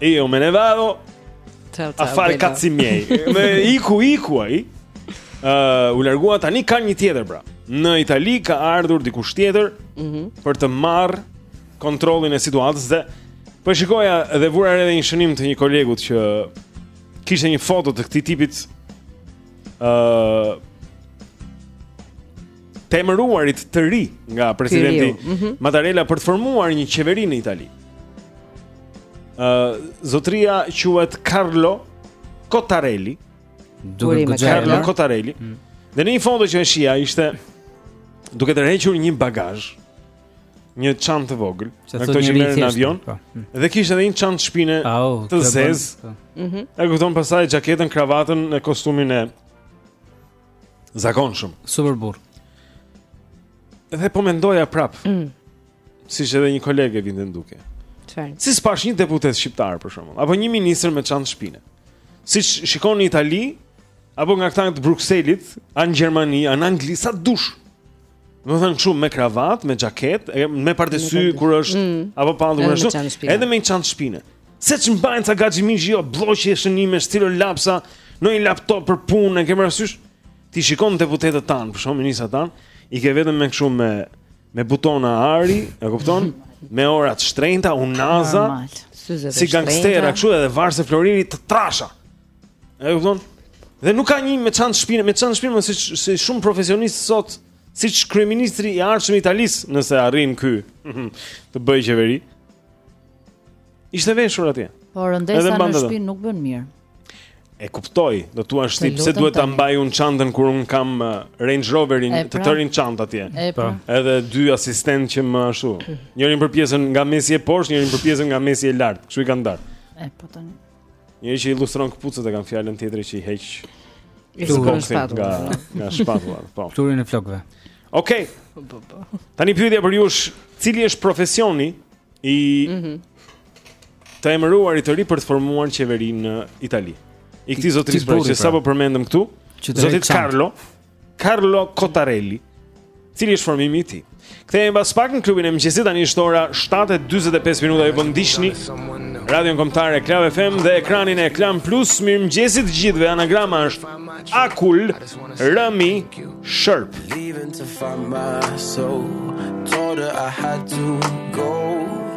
Io me ne vado A fare cazzi miei Me iku iku ai uh, U largua tani ka një tjetër pra Në Itali ka ardhur dikush tjetër mm -hmm. Për të marrë kontrollin e situatës dhe Po shikoja dhe vura re dhe një shënim të një kolegut që kishte një foto të këtij tipit ë uh, të emëruarit të ri nga presidenti mm -hmm. Mattarella për të formuar një qeveri në Itali. Ë uh, zotëria quhet Carlo Cottarelli. Duke qenë Carlo Cottarelli. Mm -hmm. Dhe në një foto që e shihja ishte duke tërhequr një bagazh, një çantë të vogël, nga këto që merr në avion. Po. Mm. Dhe kishte edhe një çantë shpine të zezë. Po. Mhm. E kupton pastaj xhaketën, kravatën, kostumin e Zakonshëm. Super burrë. Dhe po mendoja prapë. Mm. Siç edhe një koleg e vinte në dukje. Çfarë? Si s'pashë një deputet shqiptar për shembull, apo një ministër me çantë shpine. Siç shikon në Itali, apo nga këta të Brukselit, a në Gjermani, a në Angli, sa dush. Do të thënë kështu me kravatë, me xhaketë, me pardesy kur është mm. apo pa ndonjë kështu. Edhe me një çantë shpine. Se ç'mban ca gaxhimixhi jo blloqe shënime, stilo lapsa, ndonjë laptop për punë, ke parasysh? Ti shikon deputetët tanë, për shembull ministrat tanë, i ke vetëm me kështu me me butona ari, e kupton? Me ora të shtrenjta, unaza, si gangstera kështu edhe varëse floriri të trasha. E kupton? Dhe nuk ka një me çantë shpine, me çantë shpine, si si shumë profesionistë sot, siç kryeministri i ardhshëm i Italisë, nëse arrin ky të bëjë qeveri. Ishte veshur atje. Po rëndesa në shpinë nuk bën mirë. E kuptoj, do të thuash ti pse duhet ta mbaj unë çantën kur unë kam uh, Range Roverin të pra. tërë çantat atje. Po. Edhe dy asistentë që më ashtu. Njërin për pjesën nga mesi e poshtë, njërin për pjesën nga mesi e lart. Kështu i kanë ndarë. E po tani. Një që i lustron këpucët e kam fjalën tjetri që i heq. Turën shpatulla. Nga, nga shpatulla, po. Turën e flokëve. Okej. Okay. Tani pyetja për ju është, cili është profesioni i mm -hmm. të emëruarit të ri për të formuar qeverinë në Itali? I këtij zotërisë që sapo përmendëm këtu, zotit Carlo. Carlo Cottarelli, cili është formimi i tij. Kthehemi pas pak në klubin e mëngjesit tani është ora 7:45 minuta ju po ndiqni Radion Kombëtare Club FM dhe ekranin e Klan Plus. Mirëmëngjesi të gjithëve. Anagrama është Akull Rami Shërp. Leaving to find my soul. Told her I had to go.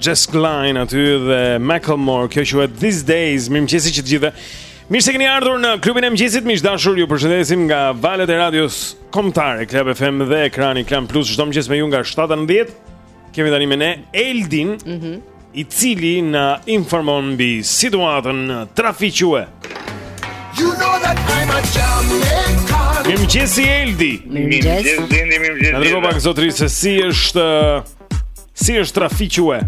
Jess Glynne aty dhe Macklemore, kjo quhet These Days. Mirëmëngjesi që të gjithëve. Mirë se keni ardhur në klubin e mëngjesit, miq dashur. Ju përshëndesim nga valët e radios kombëtare, Club FM dhe ekrani Klan Plus. Çdo mëngjes me ju nga 7:10. Kemi tani me ne Eldin, mm -hmm. i cili na informon mbi situatën në trafique. You know that I'm a champion. Mirëmëngjesi Eldi. Mirëmëngjes Eldi, mirëmëngjes. Na trego pak zotëri se si është Si është trafique?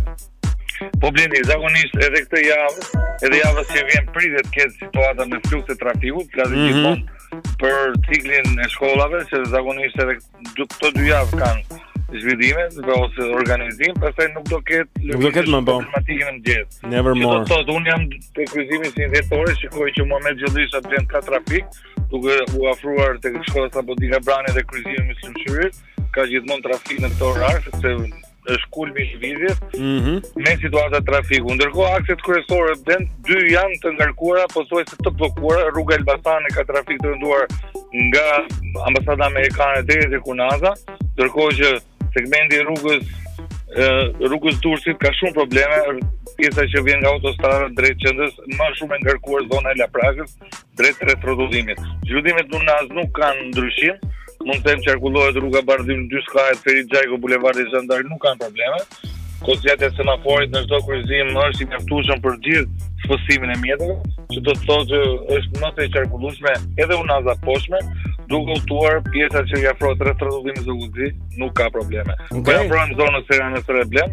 Po Blendi, zakonisht edhe këtë javë, edhe javës që vjen pritet të ketë situata me fluks të trafikut, ka gjithmonë mm -hmm. për ciklin e shkollave, që zakonisht edhe këto dy javë kanë zhvillime dhe ose organizim, pastaj nuk do ketë nuk do ketë më bë. Matematikën e mëngjes. Never more. Do të thotë un jam te kryqëzimi 21 Dhjetorit, shikoj që Muhamet Gjollesha vjen ka trafik, duke u afruar tek shkolla Sabaudin Gabrani dhe kryqëzimi i Myslym Shyrit. ka gjithmonë trafik në këtë orar, sepse është kulmi i lëvizjes. Mhm. Mm me situata trafiku. Ndërkohë akset kryesore të dy janë të ngarkuara, pothuajse të bllokuara. Rruga e Elbasanit ka trafik të rënduar nga ambasada amerikane deri tek unaza, ndërkohë që segmenti i rrugës rrugës Durrësit ka shumë probleme, pjesa që vjen nga autostrada drejt qendrës, më shumë e ngarkuar zona e Laprakës, drejt rrethrrotullimit. Zhvillimet në unazë nuk kanë ndryshim, mund të them qarkullohet rruga Bardhyl, dy skajet, Ferit Xhajko, Bulevardi Zhan D'Ark nuk kanë probleme. Kohëzgjatja e semaforit në çdo kryqëzim është i mjaftueshëm për gjithë shpërndarjen e mjeteve, që do të thotë që është më të qarkullueshme edhe unaza e poshtme, duke u futur pjesa që i afrohet rrethrrotullimit të Zogut të Zi, nuk ka probleme. Okay. Pra pron zonën e Seranës së Reblem,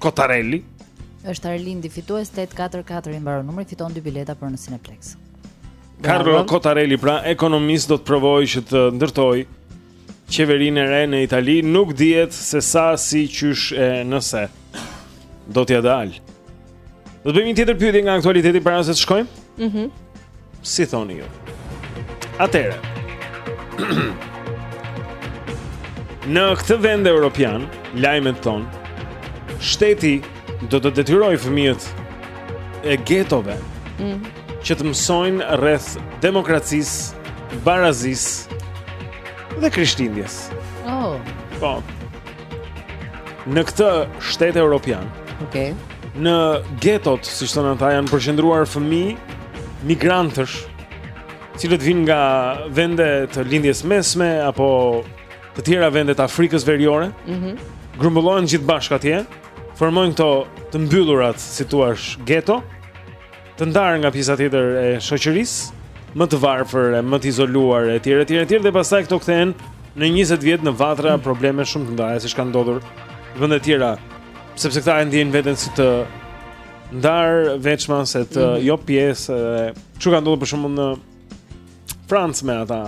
Cottarelli. Është Arlindi fitues 844 i mbaron numri fiton dy bileta për në Cineplex. Carlo Cottarelli pra ekonomist do të provojë që të ndërtojë qeverinë e re në Itali, nuk dihet se sa si qysh e nëse do t'ia dalë. Do të bëjmë një tjetër pyetje nga aktualiteti para se të shkojmë. Mhm. Mm si thoni ju? Atëherë. Në këtë vend europian, lajmet thonë, shteti do të detyrojë fëmijët e getove mm. që të mësojnë rreth demokracisë, barazisë dhe Krishtlindjes. Oh. Po. Në këtë shtet europian, okay. Në getot, siç thonë ata, janë përqendruar fëmijë migrantësh, cilët vinë nga vende të lindjes mesme, apo të tjera vende të Afrikës veriore, mm -hmm. grumbullohen gjithë bashkë atje, formojnë këto të mbyllurat, si thuash, geto, të ndarë nga pjesa tjetër e shoqërisë, më të varfër, më të izoluar, e tjere, tjere, tjere, dhe pastaj këto kthehen në 20 vjet në vatra mm. probleme shumë të mëdhaja, siç ka ndodhur vënde të tjera Sepse këta e ndjejnë veten si të ndarë veçmas se të mm -hmm. jo pjesë dhe siç ka ndodhur për shembull në Francë me ata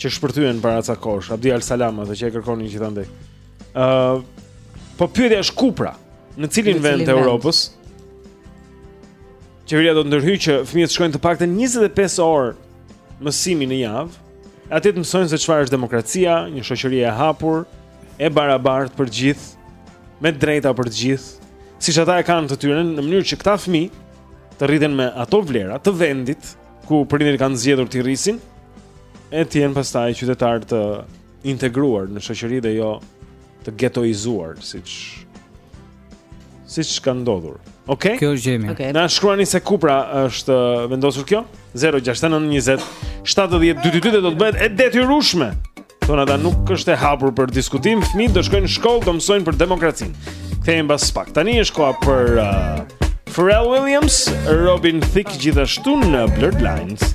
që shpërthyen para ca kohësh, Abdi Al Salam ata që e kërkonin gjithandej. Ë uh, po pyetja është ku pra, në cilin vend të Europës? Qeveria do të ndërhyjë që fëmijët shkojnë të paktën 25 orë mësimi në javë. Atje të mësojnë se çfarë është demokracia, një shoqëri e hapur, e barabartë për të gjithë, me drejta për të gjithë, siç ata e kanë të tyre, në mënyrë që këta fëmijë të rriten me ato vlera të vendit ku prindërit kanë zgjedhur t'i rrisin, e të jenë pastaj qytetarë të integruar në shoqëri dhe jo të getoizuar, siç Siç ka ndodhur. Okej. Okay? Kjo është gjemi. Okay. Na shkruani se ku pra është uh, vendosur kjo? 069 20 70 222 dhe do të bëhet e detyrueshme. Thonë ata nuk është e hapur për diskutim, fëmijët do shkojnë në shkollë, do mësojnë për demokracinë. Kthehemi pas pak. Tani është koha për uh, Pharrell Williams, Robin Thicke gjithashtu në Blurred Lines.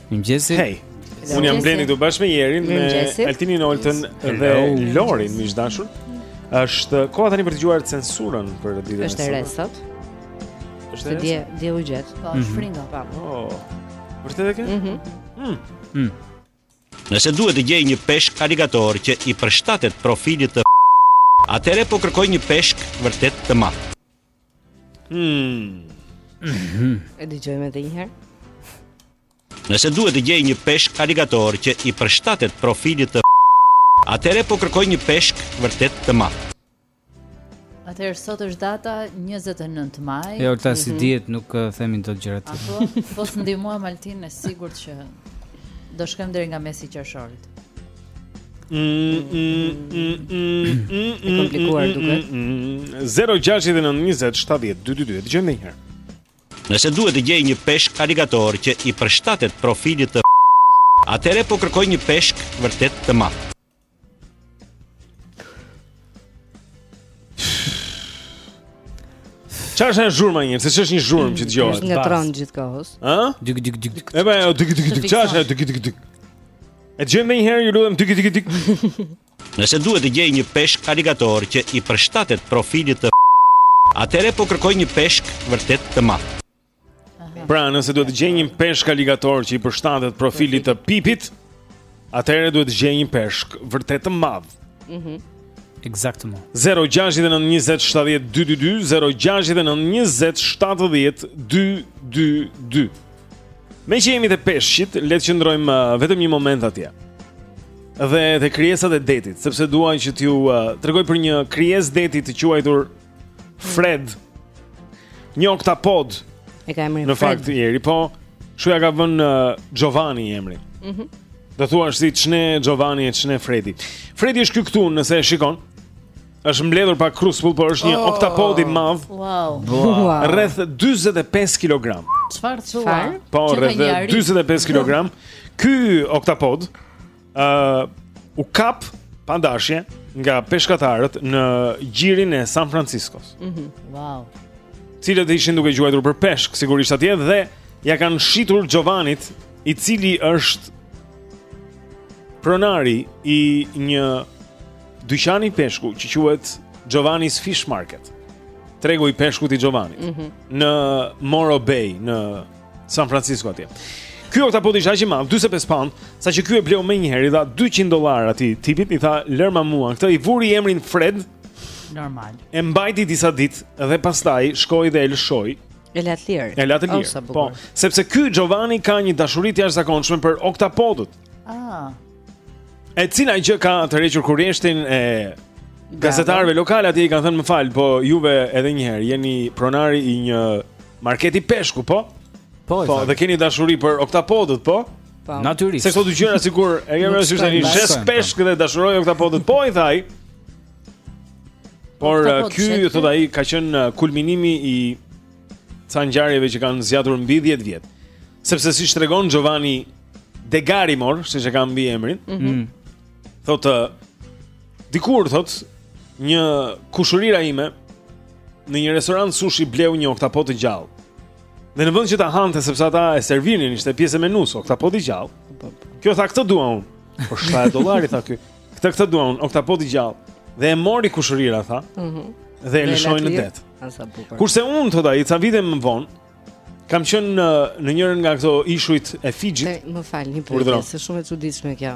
Mëngjesi. Hey. Unë jam Blendi këtu bashkë me Jerin, me Altinin, Oltën dhe Lorin, miq të dashur. Është koha tani për të dëgjuar censurën për ditën e sotme. Është e re sot. Është dje, dje u gjet. Po, është mhm. fringo, po. Oh. Vërtet e ke? Mhm. Mm. Mm. Nëse duhet të gjej një peshk aligator që i përshtatet profilit të atëherë po kërkoj një peshk vërtet të madh. Hmm. Mhm. E dëgjojmë edhe një herë. Nëse duhet të gjej një peshk aligator që i përshtatet profilit të Atëherë po kërkoj një peshk vërtet të madh. Atëherë sot është data 29 maj. Jo, tashi mhm. dihet nuk uh, themi dot gjëra të tjera. Apo po s'ndihmuam Altin e sigurt që do shkojmë deri nga mesi i qershorit. Mm, mm, mm, e komplikuar duket. 0692070222. Dëgjojmë një herë. Nëse duhet të gjej një peshk aligator që i përshtatet profilit të atëherë po kërkoj një peshk vërtet të madh. Çfarë është zhurma një, se ç'është një zhurmë që dëgjohet? Është ngatërron gjithë kohës. Ë? Dik dik dik dik. Ëh, dik dik dik. Çfarë është dik dik dik? E dëgjojmë dhe njëherë, ju lutem dik dik dik Nëse duhet të gjej një peshk aligator që i përshtatet profilit të Atëherë po kërkoj një peshk vërtet të madh Pra, nëse duhet të gjej një peshk aligator që i përshtatet profilit të pipit Atëherë duhet të gjej një peshk vërtet të madh mhm. Exactement. 0692070222 0692070222 Me që jemi te peshqit, le të qëndrojmë uh, vetëm një moment atje. Dhe te krijesat e detit, sepse dua që t'ju uh, tregoj për një krijesë deti të quajtur Fred. Një oktapod. E ka emrin Fred. Në fakt i ri, pothuaj ia ka vënë uh, Giovanni emrin. Mhm. Mm Do thua si çne Giovanni e çne Fredi. Fredi është ky këtu nëse e shikon. Është mbledhur pak kruspull, por është një oh. oktapod i madh. Wow. Rreth 45 kg. Çfarë thua? Po, rreth 45 kg. Ky oktapod ë uh, u kap pa dashje nga peshkatarët në gjirin e San Franciscos. Mhm. Mm wow. Të cilët ishin duke gjuajtur për peshk, sigurisht atje dhe ia kanë shitur Giovanit, i cili është pronari i një Dyqani peshku që quhet Giovanni's Fish Market. Tregu i peshkut i Giovanit mm -hmm. në Morro Bay në San Francisco atje. Ky oktapod ishte aq i madh, 45 pound, saqë ky e bleu menjëherë i dha 200 dollar atij tipit, i tha lërma mua. Këtë i vuri emrin Fred. Normal. E mbajti disa ditë dhe pastaj shkoi dhe e lëshoi. E la të lirë. E la të lirë. Po, sepse ky Giovanni ka një dashuri të jashtëzakonshme për oktapodët. Ah. E cila gjë ka tërhequr kurreshtin e gazetarëve lokalë atje i kanë thënë më fal, po juve edhe një herë jeni pronari i një marketi peshku, po? Po, po dhe keni dashuri për oktapodët, po? Po. Natyrisht. Se këto dy gjëra sikur e kemi rëndë sysh tani, shes peshk dhe dashuroj oktapodët, po i tha. Por uh, ky thotë ai ka qenë uh, kulminimi i ca ngjarjeve që kanë zgjatur mbi 10 vjet. Sepse siç tregon Giovanni Degarimor, siç e ka mbiemrin mm -hmm. Thotë Dikur, thotë Një kushërira ime Në një restoran sushi bleu një oktapod të gjallë Dhe në vend që ta hante Sepse ata e servinin ishte pjesë e menusë Oktapod i gjallë po, po. Kjo tha këtë dua unë Po 7 dollarë i tha ky Këtë këtë dua unë Oktapod të gjallë Dhe e mori kushërira tha mm -hmm. Dhe e lëshoi në det Kurse unë, thotë ai ca vite më vonë Kam qenë në në njërin nga këto ishujt e Fijit. Më fal, një pyetje, është shumë e çuditshme kjo.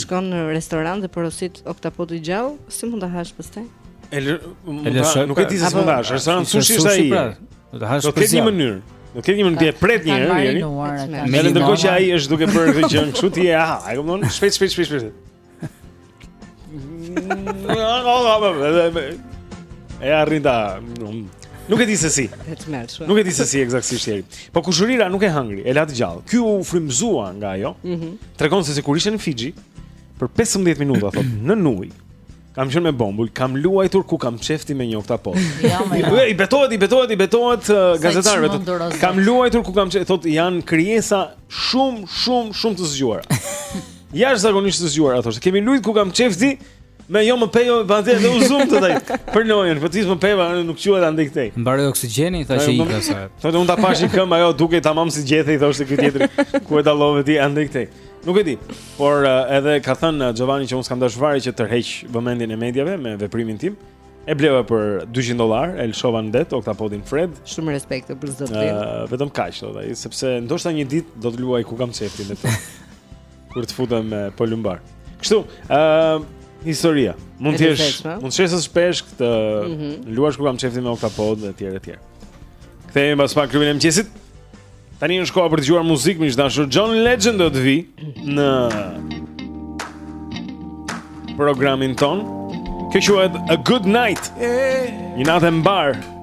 Shkon në restorant dhe porosit oktapod të gjallë, si mund ta hash pastaj? E, pra, nuk e di si mund ta hash. Restorant sushi është ai. Pra, do ta hash pastaj. Do të ketë një mënyrë. Do të ketë një mënyrë e pret një herë. Merre ndërkohë që ai është duke bërë këtë gjë, kështu ti e ha. A e kupton? Shpejt, shpejt, shpejt, shpejt. E arrin ta Nuk e di se si. Nuk e di se si eksaktësisht Eri. Po kushërira nuk e hëngri, e la të gjallë. Ky u frymëzua nga ajo. Ëh. Mhm. Tregon se sikur ishte në Fiji për 15 minuta thot nën ujë. Kam qenë me bombol, kam luajtur kukamshefti me një oktapod. Ja, jo, I betohet, i betohet, i betohet uh, gazetarëve. Kam luajtur kukamshefti, thot janë krijesa shumë, shumë, shumë të zgjuara. Jashtëzakonisht të zgjuara, thoshte. Kemi lujt kukamshefti, me jo më pejo, pa dhe u zumë të taj, për lojën, për po tisë më pejo, a nuk quhet andej këtej. Mbaroi oksigjeni, tha që i ka sa. Thoshte, unë ta pash një këmbë, ajo dukej tamam si gjethe, i thoshte këtë jetëri, ku e dallove ti andej këtej. Nuk e di, por uh, edhe ka thënë uh, Giovanni që unë s'kam dash fare që tërheq vëmendjen e mediave me veprimin tim. E bleva për 200 dollar, e lëshova në det, oktapodin Fred. Shumë respekte për zotërinë. Uh, vetëm kaq thotë ai, sepse ndoshta një ditë do të luaj kukamsheftin me të. Kur të futem me polumbarë. Kështu, ë uh, historia. Mund të jesh, mund të shesësh peshk të mm -hmm. luash kukamshefti me oktapodë etj etj. Kthehemi pas pak klubin e mëngjesit. Tani është koha për të dëgjuar muzikë, miq të dashur. John Legend do të vijë në programin tonë. Kjo quhet A Good Night. Një natë e mbarë.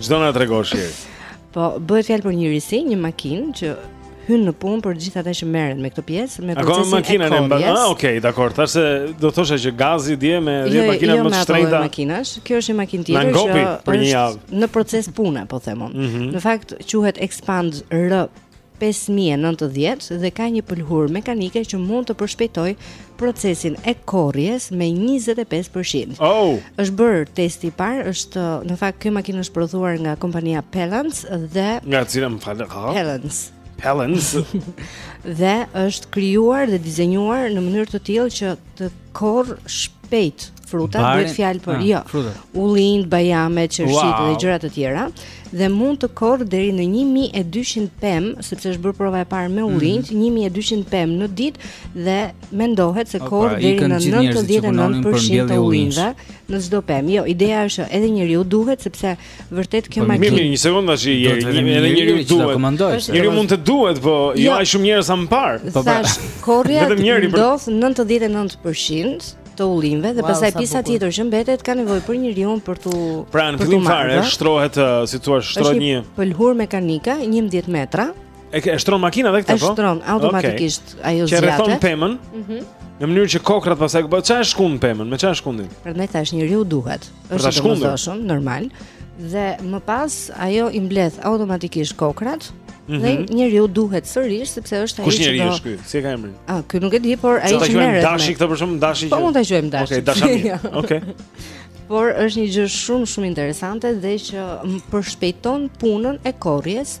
Ç'do na tregosh je. Po bëhet fjalë për një risi, një makinë që hyn në punë për të gjithë ata që merren me këtë pjesë, me procesin e korrjes. Ka makinën e mbanë. Ah, okay, dakor. Tash se do thosha që gazi, e, me jo, dje jo, makina jo, më të shtrenjta. Jo, makinash. Kjo është një makinë tjetër që është për një javë. Në proces pune, po them unë. Mm -hmm. Në fakt quhet Expand R pesë mijë e nëntëdhjetë dhe ka një pëlhurë mekanike që mund të përshpejtojë procesin e korrjes me 25%. Oh! Është bërë testi i parë, është në fakt kjo makinë është prodhuar nga kompania Pellenc dhe Nga cila më fal? Pellenc. Pellenc dhe është krijuar dhe dizenjuar në mënyrë të tillë që të korrë shpejt fruta, Bare, bëhet fjalë për ah, jo. Fruta. Ullinj, bajame, qershi wow. dhe gjëra të tjera dhe mund të korrë deri në 1200 pemë, sepse është bërë prova e parë me ullinj, mm -hmm. 1200 pemë në ditë dhe mendohet se korr deri në 99% të ullinjve në çdo pemë. Jo, ideja është edhe njeriu duhet sepse vërtet kjo po, makinë. Mirë, një sekondë tashi Eri, edhe njeriu duhet. Njeriu mund të duhet, po jo, jo. aq shumë njerëz sa më parë. Po, po. Thashë korrja do 99% të ullinjve dhe pastaj pjesa tjetër që mbetet ka nevojë për njeriun për tu pra, për në fillim fare shtrohet, uh, siç thua, shtrohet një pëlhurë mekanike 11 metra. E, e shtron makina dhe këtë po? E shtron automatikisht okay. ajo zgjatet. Që rrethon pemën. Mhm. Mm në mënyrë që kokrrat pastaj bëhet ça e shkund pemën, me ça e shkundin. Prandaj thashë njeriu duhet. Për ta shkundur. Është shumë normal. Dhe më pas ajo i mbledh automatikisht kokrrat. Mm -hmm. Dhe mhm. njeriu duhet sërish sepse është ai që do. Kush njeriu është ky? Si e ka emrin? Ah, ky nuk e di, por ai që merret. Dashi këtë për shumë dashi. Po mund ta quajmë dashi. Okej, okay, Dashamir. Jo. Okej. Por është një gjë shumë shumë interesante dhe që përshpejton punën e korrjes.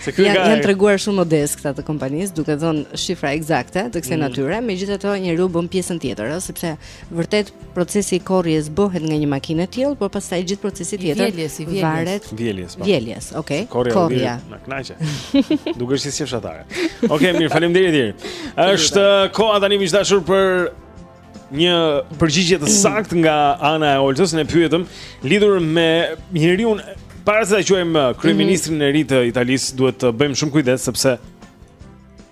Se këta janë treguar shumë modest këta të kompanisë, duke dhënë shifra eksakte të kësaj mm. natyre, megjithatë njeriu bën pjesën tjetër, ëh, sepse vërtet procesi i korrjes bëhet nga një makinë e tillë, por pastaj gjithë procesi tjetër vjeljes, vjeljes. varet vjeljes, po. Vjeljes, okay. Korrja. korrja. Na kënaqe. Duke qenë si fshatare. Okej, okay, mirë, faleminderit. Është koha tani miq të dashur për Një përgjigje të saktë nga ana e Oltës ne pyetëm lidhur me njeriun para se ta quajmë uh, kryeministrin mm -hmm. e ri të Italisë duhet të bëjmë shumë kujdes sepse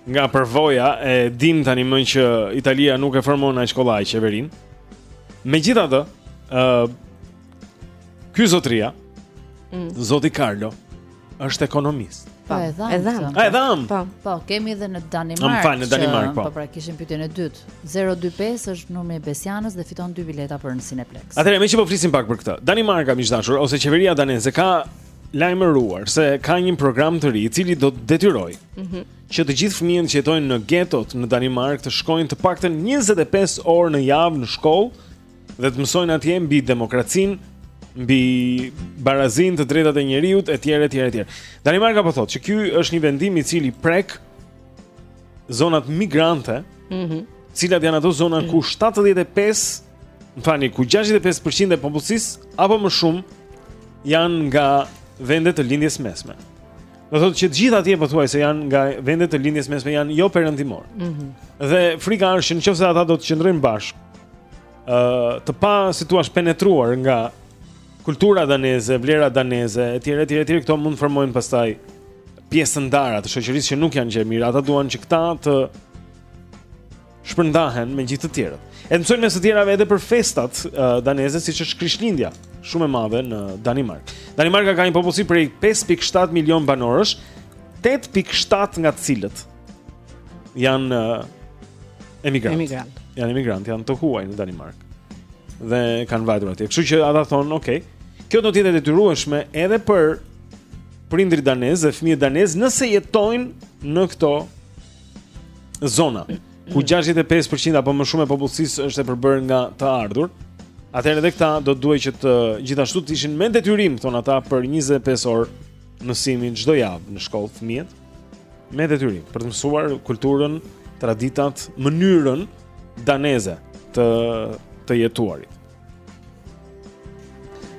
nga përvoja e dimë tani më që Italia nuk e formon aq kollaj qeverinë. Megjithatë, ë uh, Ky zotëria, mm. zoti Carlo, është ekonomist. Po, e dhamë. E dhamë. Po. E dhamë. Po, po, kemi edhe në Danimarkë. Më fal në Danimarkë, po. Po pra kishim pyetjen e dytë. 025 është numri i Besianës dhe fiton dy bileta për në Cineplex. Atëherë meqë po flisim pak për këtë. Danimarka miq të dashur ose qeveria daneze ka lajmëruar se ka një program të ri i cili do të detyrojë mm -hmm. që të gjithë fëmijët që jetojnë në getot në Danimarkë të shkojnë të paktën 25 orë në javë në shkollë dhe të mësojnë atje mbi demokracinë, mbi barazinë, të drejtat e njeriut etj etj etj. Danimarka po thotë që ky është një vendim i cili prek zonat migrante, ëh, mm të cilat janë ato zona ku 75, më falni, ku 65% e popullsisë apo më shumë janë nga vende të lindjes mesme. Do thotë që të gjithë atje pothuajse janë nga vende të lindjes mesme janë jo perëndimor. Ëh. Mm -hmm. Dhe frika është që nëse ata do të qëndrojnë bashkë, ëh, uh, të pa si ta quash penetruar nga kultura daneze, vlera daneze, etj, etj, etj, këto mund të formojnë pastaj pjesë të ndara të shoqërisë që nuk janë gjë mirë. Ata duan që këta të shpërndahen me gjithë të tjerët. E të mësojnë mes të tjerave edhe për festat uh, daneze, siç është krishtlindja, shumë e madhe në Danimarkë. Danimarka ka një popullsi prej 5.7 milion banorësh, 8.7 nga të cilët janë uh, emigrantë. emigrantë. Janë emigrantë, janë të huaj në Danimarkë. Dhe kanë vajtur atje. Kështu që ata thonë, ok, kjo do të jetë e detyrueshme edhe për prindërit danezë dhe fëmijët danezë nëse jetojnë në këto zona ku 65% apo më shumë e popullsisë është e përbërë nga të ardhur, atëherë dhe këta do të duhej që të gjithashtu të ishin me detyrim thonë ata për 25 orë mësimi çdo javë në shkollë fëmijët me detyrim për të mësuar kulturën, traditat, mënyrën daneze të të jetuarit.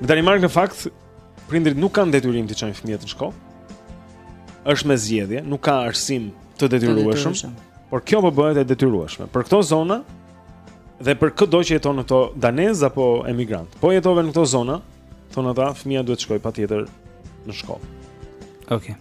Në Danimarkë në fakt Prindërit nuk kanë detyrim t'i çojnë fëmijët në shkollë. Është me zgjedhje, nuk ka arsim të detyrueshëm, por kjo po bëhet e detyrueshme. Për këto zona dhe për këdo që jeton në to danez apo emigrant. Po jetove në këto zona, thonë ata, fëmija duhet të shkojë patjetër në shkollë. Okej.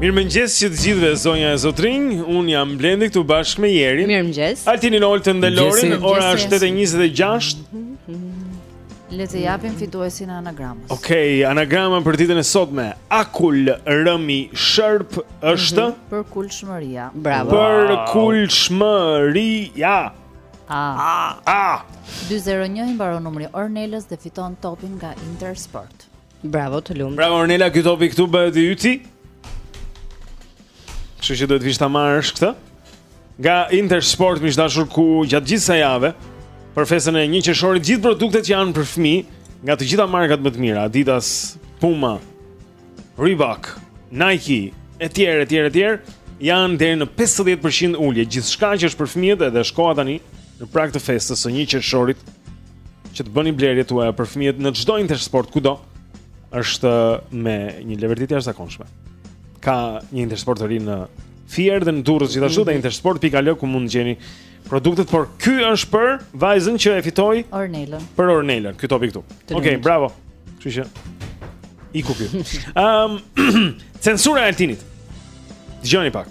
Mirëmëngjes të gjithëve zonja e zotërinj Unë jam Blendi këtu bashkë me Jerin Mirëmëngjes Altinin Oltën dhe Lorin Ora është 8.26 Le të japim fituesin e anagramës Okej, anagrama për ditën e sotme Akull rëmi shërp është mhm, Përkulshmëria Bravo Përkulshmëria A A A 201 i mbaron numri Ornelës dhe fiton topin nga Intersport Bravo të lumtë. Bravo Ornela, ky topi këtu bëhet i yti. Kështu që duhet vish ta marrësh këtë. Nga Intersport miq të dashur ku gjatë gjithë kësaj jave për festën e një qershorit gjithë produktet që janë për fëmijë nga të gjitha markat më të mira, Adidas, Puma, Reebok, Nike, etj, etj, etj, janë deri në 50% ulje. Gjithçka që është për fëmijët edhe është koha tani në prag të festës së një qershorit që të bëni blerjet tuaja për fëmijët në çdo intersport kudo është me një leverdi të jashtëzakonshme. Ka një intersport të ri në Fier dhe në Durrës gjithashtu dhe mhm. intersport.al ku mund të gjeni produktet, por ky është për vajzën që e fitoi Ornelën. Për Ornelën, ky topi këtu. Okej, bravo. Kështu që i kuptoj. Ehm, censura e Altinit. Dgjoni pak.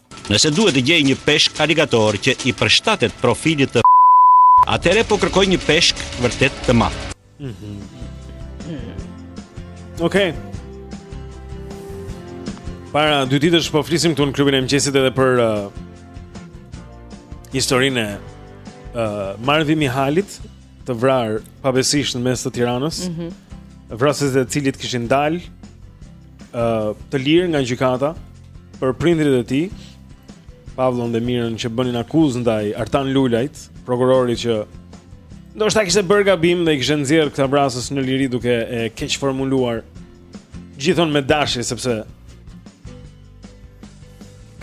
Nëse duhet të gjej një peshk aligator që i përshtatet profilit të atëherë po kërkoj një peshk vërtet të madh. Okej. Para dy ditësh po flisim këtu në klubin e mëngjesit edhe për uh, historinë e uh, Marvi Mihalit të vrarë pabesisht në mes të Tiranës. Mhm. Vrasësit e të cilit kishin dalë ë uh, të lirë nga gjykata për prindërit e tij, Pavllon dhe Mirën që bënin akuzë ndaj Artan Lulajt, prokurorit që ndoshta kishte bërë gabim dhe i kishte nxjerr këta vrasës në liri duke e keqformuluar gjithmonë me dashje sepse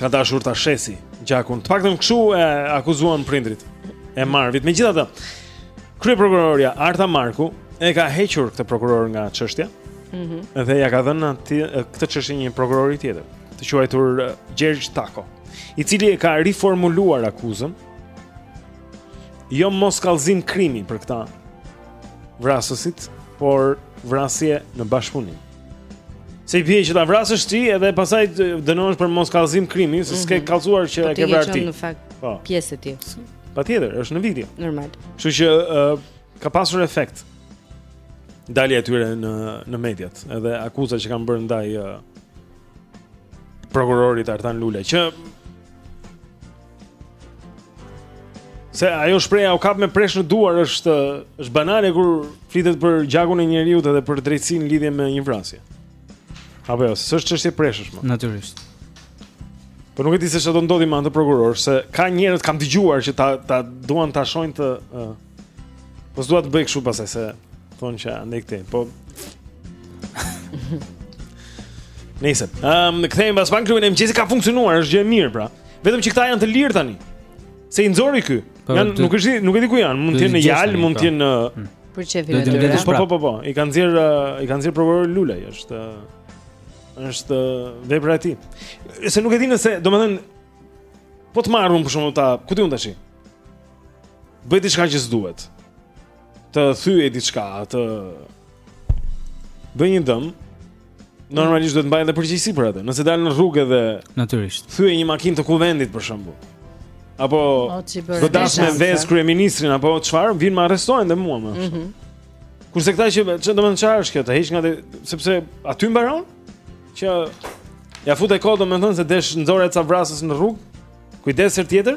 ka dashur ta shesë gjakun. Të paktën kështu e akuzuan prindërit e Marvit. Megjithatë, kryeprokurorja Arta Marku e ka hequr këtë prokuror nga çështja. Mhm. Mm dhe ja ka dhënë atë këtë çështje një prokurori tjetër, të quajtur Gjergj Tako, i cili e ka riformuluar akuzën. Jo moskallëzim krimi për këta vrasësit, por vrasje në bashkëpunim. Se i bie që ta vrasësh ti edhe pastaj dënohesh për moskallëzim krimi, se s'ke mhm. kallëzuar që po e ke vrarë ti. Po ti je në fakt po. pjesë e tij. Patjetër, është në video. Normal. Kështu që Ka pasur efekt. Dalja e tyre në në mediat, edhe akuzat që kanë bërë ndaj uh, prokurorit Artan Lule, që se ajo shprehja u kap me presh në duar është është banale kur flitet për gjakun e njeriut edhe për drejtësinë në lidhje me një vrasje. Apo jo, s'është çështje preshësh më. Natyrisht. Po nuk e di se çfarë do ndodhi me atë prokuror, se ka njerëz kam dëgjuar që ta ta duan ta shohin të uh, Po s'dua të bëj kështu pastaj se thonë që andej këtej, po Nëse, ehm, um, kthehemi pas pak te klubi i mëngjesit ka funksionuar, është gjë e mirë pra. Vetëm që këta janë të lirë tani. Se i nxori ky. Po, janë nuk është nuk e di ku janë, mund të jenë në Jalë, mund të pra. jenë në hmm. Për qejfin e tyre. Po po po po, i ka nxjerrë i ka nxjerrë prokuror Lulaj, është është vepra e tij. Se nuk e di nëse, domethënë po të marr unë për shembull ta, këtu unë tashi? bëj diçka që s'duhet. Të thyej diçka, të bëj një dëm. Normalisht duhet të mbaj edhe përgjegjësi për atë. Nëse dal në rrugë dhe natyrisht thyej një makinë të kuvendit për shembull. Apo godas me vezë kryeministrin apo çfarë, vijnë më arrestojnë dhe mua më. Mm -hmm. Kurse këta që domethënë çfarë është kjo, të heq nga sepse aty mbaron që ia fute kot, domethënë se dashje nxore ca vrasës në rrugë. Kujdes herë tjetër.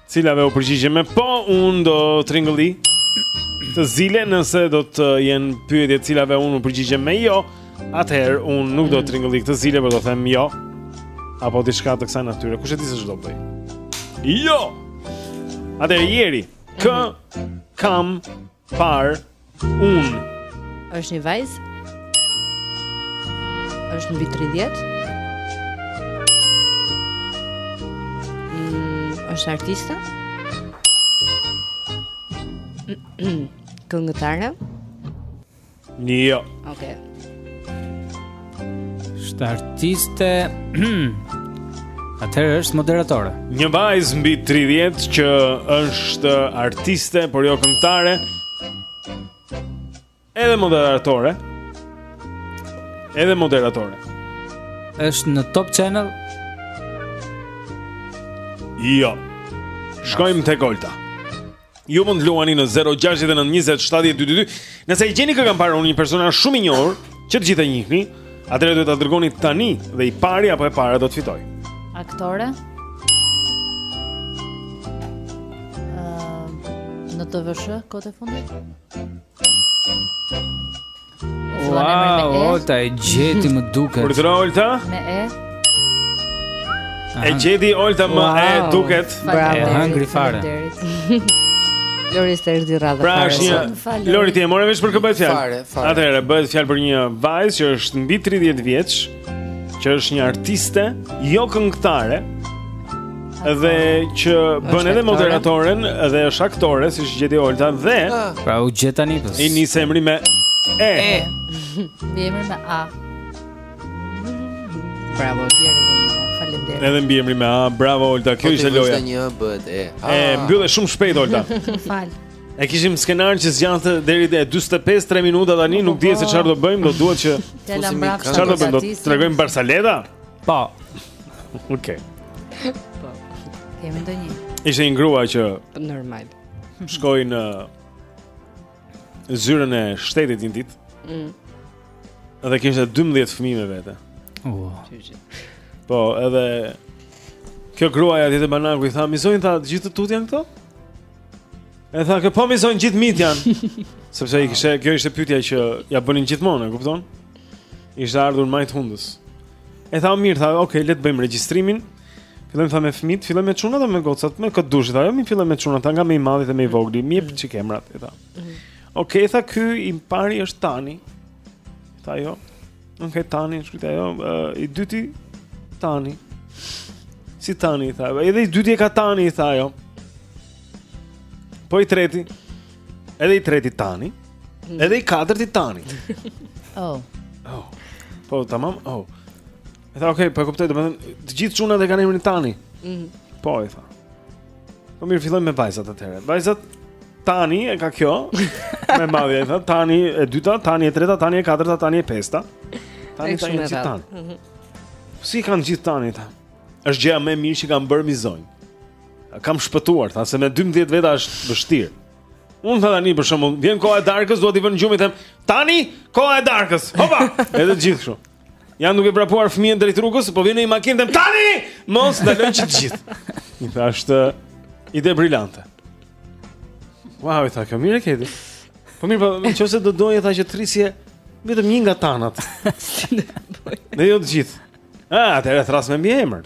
Cilave u përgjigjem me po, unë do tringëllij këtë zile nëse do të jenë pyetje të cilave unë u përgjigjem me jo, atëherë unë nuk do të tringëllij këtë zile, por do them jo, apo diçka të kësaj natyre, kush e di se ç'do bëj? Jo! Atëherë, Jeri, kë kam Parë unë është një vajzë është mbi 30 mm, është artiste këngëtare Jo. Okej. Është artiste. Atëherë është moderatore. Një vajzë mbi 30 që është artiste, por jo këngëtare. Edhe moderatore. Edhe moderatore. Është në Top Channel? Jo. Shkojmë te Golta. Ju mund të luani në 069 20 70 222. Nëse e gjeni kë kam parë unë një personazh shumë i njohur, që të gjithë e njihni, atëherë duhet ta dërgoni tani dhe i pari apo e para do të fitojë. Aktore? Ëh, në TV është kohët e fundit? Wow, Olta e gjeti më duket. Prit, Olta? Me e. E gjeti Olta më duket. Bravo, e hëngri fare. Lorit s'i erdhi radha pra, fare. Pra është Lori, ti e more vesh për kë bëhet fjalë. Atëherë bëhet fjalë për një vajzë që është mbi 30 vjeç. që është një artiste, jo këngëtare, dhe që bën edhe moderatoren dhe është aktore, siç e gjeti Olta dhe ah. pra u gjet tani pse. I nis emri me E. E. Mbiemri me A. Bravo, Jeri. Faleminderit. Edhe mbiemri me A. Bravo Olta, kjo po ishte loja. Po një bëhet E. E ah. E mbylle shumë shpejt Olta. Fal. E kishim skenarin që zgjat deri te 45 3 minuta tani po, nuk po, di se po. çfarë do bëjmë, do duhet që çfarë do bëjmë, do të tregojmë barsaleta? Po. Okej. Po. Kemi ndonjë. Ishte një grua që normal. Shkoi në zyrën e shtetit një ditë. Mm. Dhe kishte 12 fëmijë me vete. Oh. Po, edhe kjo gruaja atje te banaku i tha, "Mi zonjë, tha, të gjithë tutë janë këto?" E tha që po mi zonjë, gjithë të mitë janë. Sepse i kishte, kjo ishte pyetja që ia bënin gjithmonë, e kupton? I kishte ardhur në majë të hundës. E tha mirë, tha, ok, le të bëjmë regjistrimin. Fillojmë tha me fëmit, fillojmë me çunat apo me gocat, me kë të dush, tha ajo, mirë fillojmë me çunat, nga më i madhi te më i vogli, mi jep çik emrat, e tha. Mhm. Ok, tha ky i pari është Tani, tha ajo. Okej Tani, shkruan ajo, i dyti Tani. Si Tani, i tha, edhe i dyti e ka Tani, i tha ajo. Po i treti, edhe i treti Tani, hmm. edhe i katërti Tani. Oh. Oh. Po, tamam, oh. E tha, okej, okay, po e kuptoj, domethënë të gjithë çunat e kanë emrin Tani. Mm. Po, i tha. Po mirë, fillojmë me vajzat atëherë. Vajzat, Tani e ka kjo më e madhja i tha, Tani e dyta, Tani e treta, Tani e katërta, Tani e pesta. Tani e Tani të gjithë Tani. Mm -hmm. Si e kanë gjithë Tani, tha? është gjëja më e mirë që kam bërë mi zonjë. Kam shpëtuar, tha, se me 12 veta është vështirë. Unë tha tani, për shembull, vjen koha e darkës, duhet t'i vë në gjumë, them, Tani, koha e darkës, hopa, edhe gjithë kështu. Janë duke vrapuar fëmijët drejt rrugës, po vjen ndonjë makinë them Tani mos, ndalojnë që të gjithë. I tha është ide brillante. Wow, i tha kjo mirë këti. Po mirë, po nëse do doje tha që ta thërrisje vetëm një nga Tanat e jo të gjithë. Ah, atëherë e thërras me mbiemër.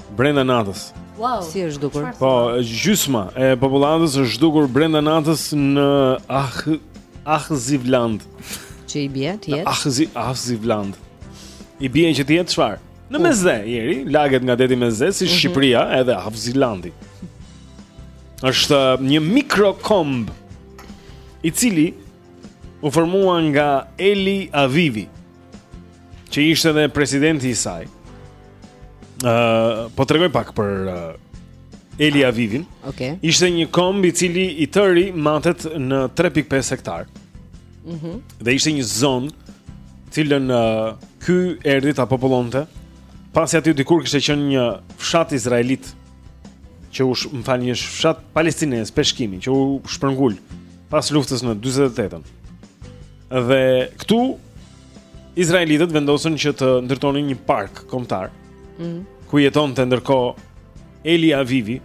brenda natës. Wow. Si është zhdukur? Po, gjysma e popullatës është zhdukur brenda natës në Ah Ahzivland. Që i bie të jetë? Ahzi Ahzivland. I bie që të jetë çfarë? Në uh. mesdhe, ieri, laget nga deti mesdhe si uh mhm. -huh. Shqipëria edhe Ahzivlandi. Është uh, një mikrokomb i cili u formua nga Eli Avivi. që ishte dhe presidenti i saj. Ëh, uh, po tregoj pak për uh, Eli Avivin. Okej. Okay. Ishte një komb i cili i tëri matet në 3.5 hektar. Mhm. Mm dhe ishte një zonë cilën uh, ky erdhi ta popullonte. Pasi aty dikur kishte qenë një fshat izraelit që u më falni një fshat palestinez peshkimi që u shpërngul pas luftës në 48-ën. Dhe këtu izraelitët vendosën që të ndërtonin një park kombëtar. Mm. Ku jetonte ndërkohë Eli Avivi,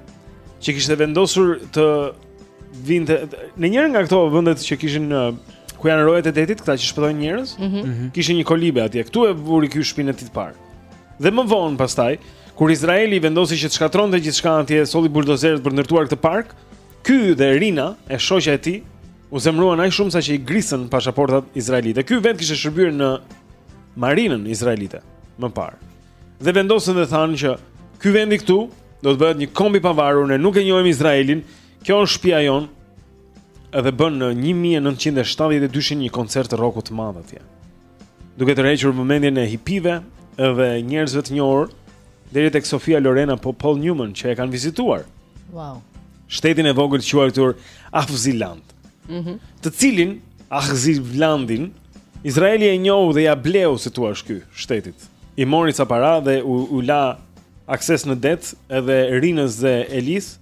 që kishte vendosur të vinte në njërin nga këto vendet që kishin ku janë rojet e detit, këta që shpëtojnë njerëz, mm -hmm. kishin një kolibe atje. Këtu e vuri ky shpinë e tij të parë. Dhe më vonë pastaj, kur Izraeli vendosi që të shkatërronte gjithçka atje, solli buldozerët për të ndërtuar këtë park, ky dhe Rina, e shoqja e tij, U zemruan aq shumë sa që i grisën pashaportat izraelite. Ky vend kishte shërbyer në marinën izraelite më parë. Dhe vendosën dhe thanë që ky vendi këtu do të bëhet një komb i pavarur, ne nuk e njohim Izraelin. Kjo është shtëpia jonë. Edhe bënë në 1972 një koncert rocku të madh atje. duke tërhequr vëmendjen e hipive dhe njerëzve të njohur deri tek Sofia Loren apo Paul Newman që e kanë vizituar. Wow. Shtetin e vogël të quajtur Ahzivland. Mhm. Mm të cilin Ahzivlandin Izraeli e njohu dhe ia bleu si të thuash ky shtetit. I mori ca para dhe u, u la akses në det edhe Rinës dhe Elis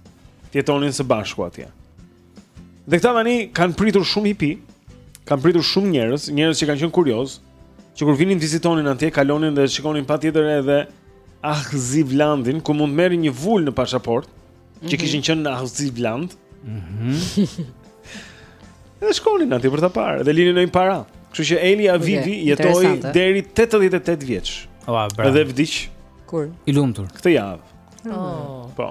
të jetonin së bashku atje. Dhe këta tani kanë pritur shumë hipi, kanë pritur shumë njerëz, njerëz që kanë qenë kuriozë, që kur vinin vizitonin atje, kalonin dhe shikonin patjetër edhe Ahzivlandin, ku mund të merrin një vulë në pasaportë, që mm -hmm. kishin qenë në Ahzivland. Mhm. Mm dhe shkonin atje për ta parë dhe linin ndonjë para. Kështu që Eli Avivi okay, jetoi deri 88 vjeç. Oh, dhe vdiq. Kur? I lumtur. Këtë javë. Oh. Po.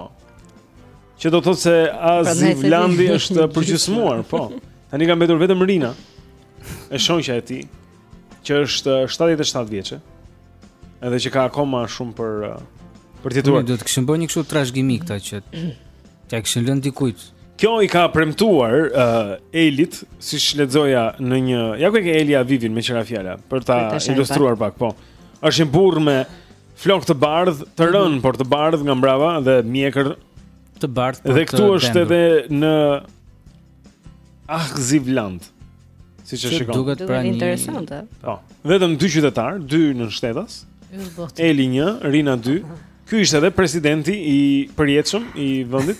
Që do të thotë se Ahzivlandi është përgjysmuar, po. Tani ka mbetur vetëm Rina. E shoqja e tij, që është 77 vjeçe. Edhe që ka akoma shumë për uh, për të jetuar. Do të kishin bërë një kështu trashëgimi këta që t'ia kishin lënë dikujt. Kjo i ka premtuar uh, Elit, siç lexoja në një, ja ku e ke Eli Avivin meqë ra fjala, për ta ilustruar pak, po. Është një burrë me Flokë të bardhë, të mhm. rënë, por të bardhë nga mbrapa dhe mjekër të bardhë. Dhe këtu është edhe në Akhzivland. Siç e shikon. Duket pra një interesante. Po. Vetëm dy qytetarë, dy nënshtetas. Eli 1, Rina 2. Ky ishte edhe presidenti i përjetshëm i vendit.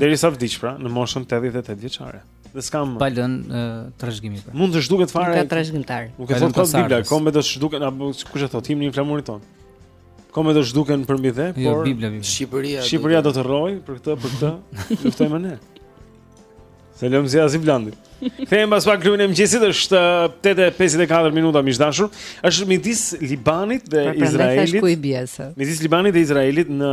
Derisa vdiq pra në moshën 88 vjeçare. Dhe s'ka as lënë trashëgimi pra. Mund të zhduket fare. Nuk ka trashëgimtar. Nuk e thotë Bibla, kombe do të zhduken, apo kush e thotë, himni i flamurit tonë. Kombe do të zhduken përmbi dhe, jo, por Bibla, Bibla. Shqipëria. Shqipëria do të rrojë për këtë, për këtë. Luftojmë ne. S'e lëmë si Akhzivlandin Kthehemi pas pak ora e mëngjesit është 8.54 uh, minuta miq të dashur është midis Libanit dhe Izraelit Midis Libanit dhe Izraelit në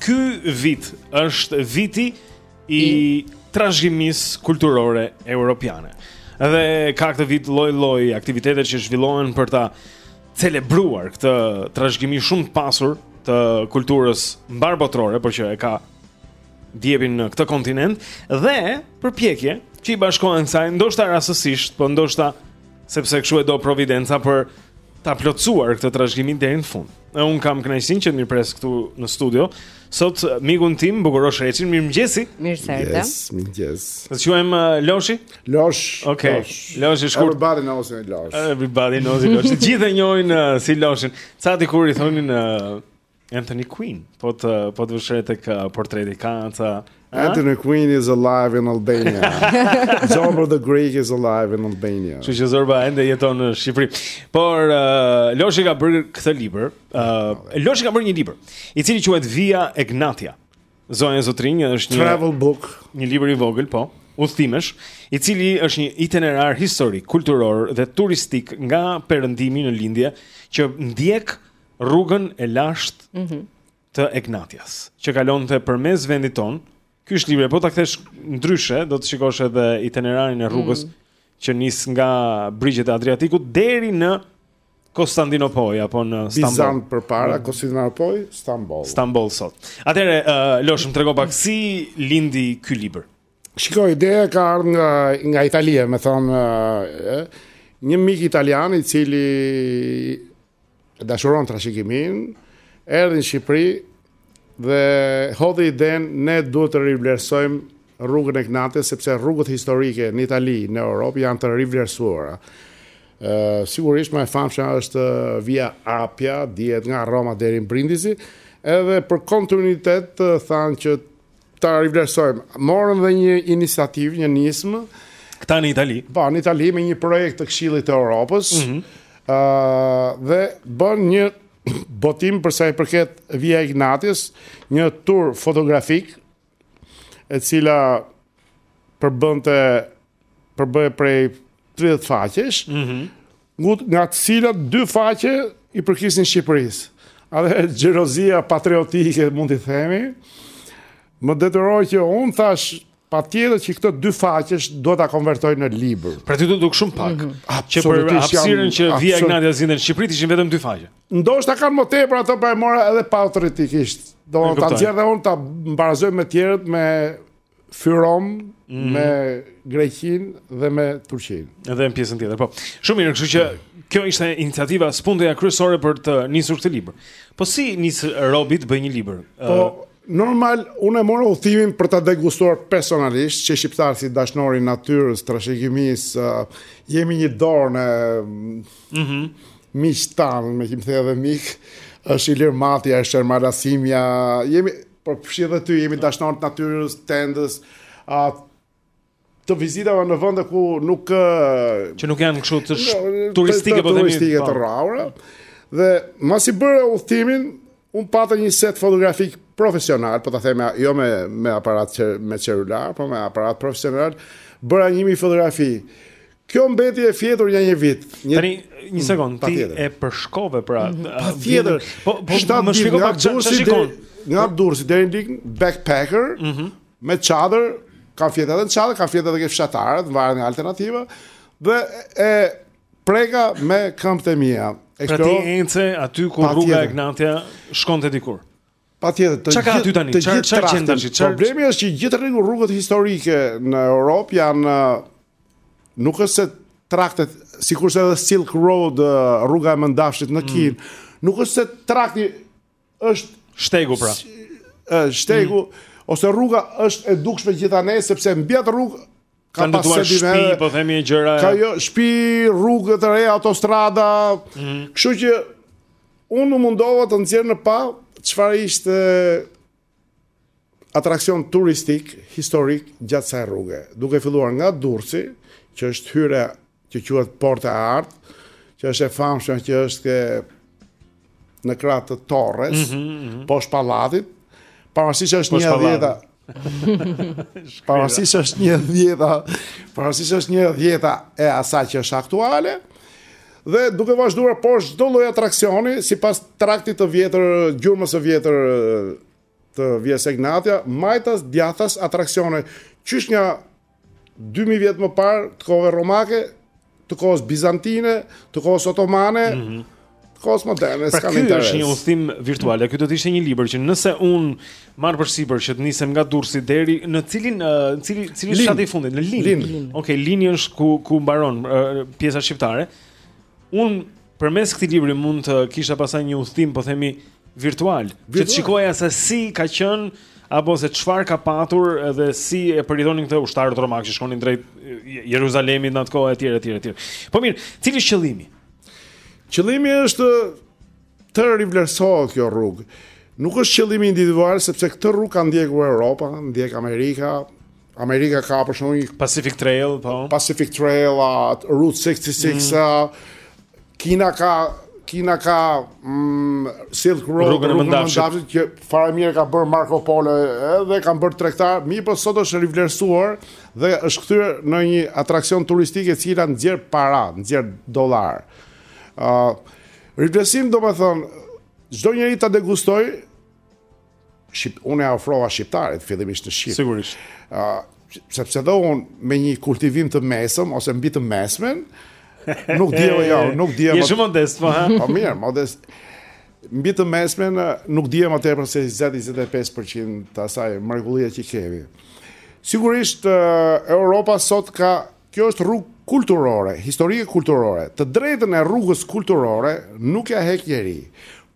Ky vit është viti i, i... trashëgimisë kulturore europiane. Dhe ka këtë vit lloj-lloj aktivitete që zhvillohen për ta celebruar këtë trashëgimi shumë të pasur të kulturës mbarëbotërore, por që e ka djepin në këtë kontinent dhe përpjekje që i bashkohen kësaj ndoshta rastësisht, por ndoshta Sepse kështu e do providenca për ta plotësuar këtë trashëgimi deri në fund. E unë kam kënaqësinë që të mirëpres këtu në studio sot mikun tim Bukurosh Reçin, mirëmëngjesi. Mirë se erdhe. Yes, mirëmëngjes. Ne quajmë uh, Loshi? Losh. Okej. Okay. Loshi shkurt. Everybody knows me Losh. Everybody knows me Losh. Gjithë e njohin uh, si Loshin. Ca dikur i thonin uh, Anthony Quinn, po të po të vështroj tek uh, portreti ka atë Anthony Quinn is alive in Albania. Zorba the Greek is alive in Albania. Që që Zorba ende jeton në Shqipëri. Por uh, Loshi ka bërë këtë libër. Uh, Loshi ka bërë një libër, i cili quhet Via Egnatia. Zonja e zotërinj është një travel book, një libër i vogël, po, udhëtimesh, i cili është një itinerar historik, kulturor dhe turistik nga perëndimi në lindje që ndjek rrugën e lashtë mm -hmm. të Egnatias, që kalonte përmes vendit tonë, ky është libri, po ta kthesh ndryshe, do të shikosh edhe itinerarin e rrugës, mm -hmm. që nis nga brigjet e Adriatikut, deri në Konstantinopoj, apo në Stamboll. Bizant përpara, mm. Konstantinopoj, Stamboll. Stamboll sot. Atëherë, uh, Losh, më trego pak, si lindi ky libër? Shiko, ideja ka ardhë nga, nga Italia, me thënë, një mik italian i cili dashuron trashëgiminë, erdhi në Shqipëri dhe hodhi idenë ne duhet të rivlerësojmë rrugën Egnatia sepse rrugët historike në Itali, në Europë janë të rivlerësuara. Ë sigurisht më e famshmja është Via Apia, dihet nga Roma deri në Brindisi, edhe për kontinuitet thanë që Ta rivlerësojmë. Morën dhe një iniciativë, një nismë. Këta në Itali. Po, në Itali me një projekt të Këshillit të Europës. Ëh, mm -hmm. dhe bënë një botim për sa i përket Via Egnatias, një tur fotografik e cila përbënte përbëhej prej 30 faqesh, mm -hmm. nga të cilat dy faqe i përkisin Shqipërisë. A dhe xhelozia patriotike, mund të themi, më detyroi që unë thashë patjetër që këto dy faqe do ta konvertoj në libër. Pra ty t'u duk shumë pak, mm -hmm. që për hapësirën që Via absolut... Egnatia zinte në Shqipëri ishin vetëm dy faqe. Ndoshta kanë më tepër ato por e mora edhe patriotikisht. Do ta nxjerr dhe unë ta barazoj me të tjerët me Fyrom mm. me Greqinë dhe me Turqinë. Edhe në pjesën tjetër, po. Shumë mirë, kështu që kjo ishte iniciativa spundëja kryesore për të nisur këtë libër. Po si nis robi të bëjë një libër? Po uh, normal unë mora udhëtimin për ta degustuar personalisht, që shqiptarë si dashnorë të natyrës, trashëgimisë, uh, jemi një dorë ne mhm. Mm miqtë tanë, me që i kemi edhe miq, është Ilir Mati, është Ermal Hasimja, jemi përfshirë dhe ty, jemi dashnorë të natyrës, tendës, a, të vizitave në vende ku nuk që nuk janë kështu të jo, turistike po themi turistike të po. rrahura. Dhe mbasi bëra udhëtimin, unë pata një set fotografik profesional, po ta them jo me me aparat që me celular, po me aparat profesional, bëra një mijë fotografi Kjo mbeti e fjetur një një vit. Një... Tani, një sekond, mm, ti e përshkove pra. Mm -hmm. Patjetër. Po, po tani më shpjego pak çfarë shikon. Nga Durrësi, deri në Lin, backpacker, mm -hmm. me çadër, kam fjetë edhe në çadër, kam fjetë edhe ke fshatarët, varet nga alternativa, dhe e preka me këmbët e mia. Pra ti ece aty ku rruga Egnatia shkonte dikur. Patjetër, ç'gjen aty tani, çfarë çfarë gjen tash? Problemi është që gjithë rrug rrugët historike në Europë janë nuk është se traktet sikurse edhe Silk Road rruga e Mëndafshit në mm. Kinë, mm. nuk është se trakti është shtegu pra. Shtegu mm. ose rruga është e dukshme gjithandej sepse mbi atë rrugë Ka pasë shtëpi, po themi gjëra. Ka jo shtëpi, rrugë të reja, autostrada. Mhm. Kështu mm -hmm. që unë u mundova të nxjerr në pah çfarë ishte atraksion turistik, historik gjatë kësaj rruge, duke filluar nga Durrësi, që është hyrja që quhet Porta e Artë, që është e famshme që është ke në krah të Torrës, mm -hmm. poshtë pallatit, pavarësisht që është një dhjeta. pavarësisht që është një dhjeta, pavarësisht që është një dhjeta e asaj që është aktuale, dhe duke vazhduar poshtë çdo lloj atraksioni sipas traktit të vjetër, gjurmës së vjetër të Vies Egnatia, majtas, djathtas, atraksione, qysh nga 2000 vjet më parë të kohës romake, të kohës bizantine, të kohës otomane, mm -hmm. të kohës moderne, pra, s'kam interes. Pra kjo është një udhëtim virtual, ky do të ishte një libër që nëse unë marr përsipër që të nisem nga Durrësi deri në cilin, në cili, cili është fshati i fundit, në Lin. Lin. Lin. Ok, Lini është ku, ku mbaron pjesa shqiptare. Unë Përmes këtij libri mund të kisha pasaj një udhëtim, po themi virtual, virtual. që të shikoja se si ka qenë apo se çfarë ka patur edhe si e përjetonin këto ushtarët romakë që shkonin drejt Jeruzalemit në atë kohë etj etj etj. Po mirë, cili është qëllimi? Qëllimi është të rivlerësohet kjo rrugë. Nuk është qëllimi individual sepse këtë rrugë ka ndjekur Europa, ndjek Amerika, Amerika ka për shembull një... Pacific Trail, po. Pacific Trail, uh, Route 66, mm. uh, Kina ka... Kina ka mm, Silk Road, rrugën e mëndafshit, që fare mirë e ka bërë Marco Polo edhe kanë bërë tregtarë, mirëpo sot është rivlerësuar dhe është kthyer në një atraksion turistik e cila nxjerr para, nxjerr dollarë. Uh, rivlerësim domethënë, çdo njeri ta degustojë, Shqip, unë ia ofrova shqiptarit, fillimisht në Shqip. Sigurisht. Uh, sepse edhe unë me një kultivim të mesëm, ose mbi të mesmen, nuk dija, jo, ja, nuk dija... Je shumë modest, po, ha? Po, mirë, modest. Mbi të mesmen, nuk dija më tepër se 20-25% të asaj mrekullie që kemi. Sigurisht, Europa sot ka Kjo është rrugë kulturore, historike kulturore. Të drejtën e rrugës kulturore nuk ia hek njeri.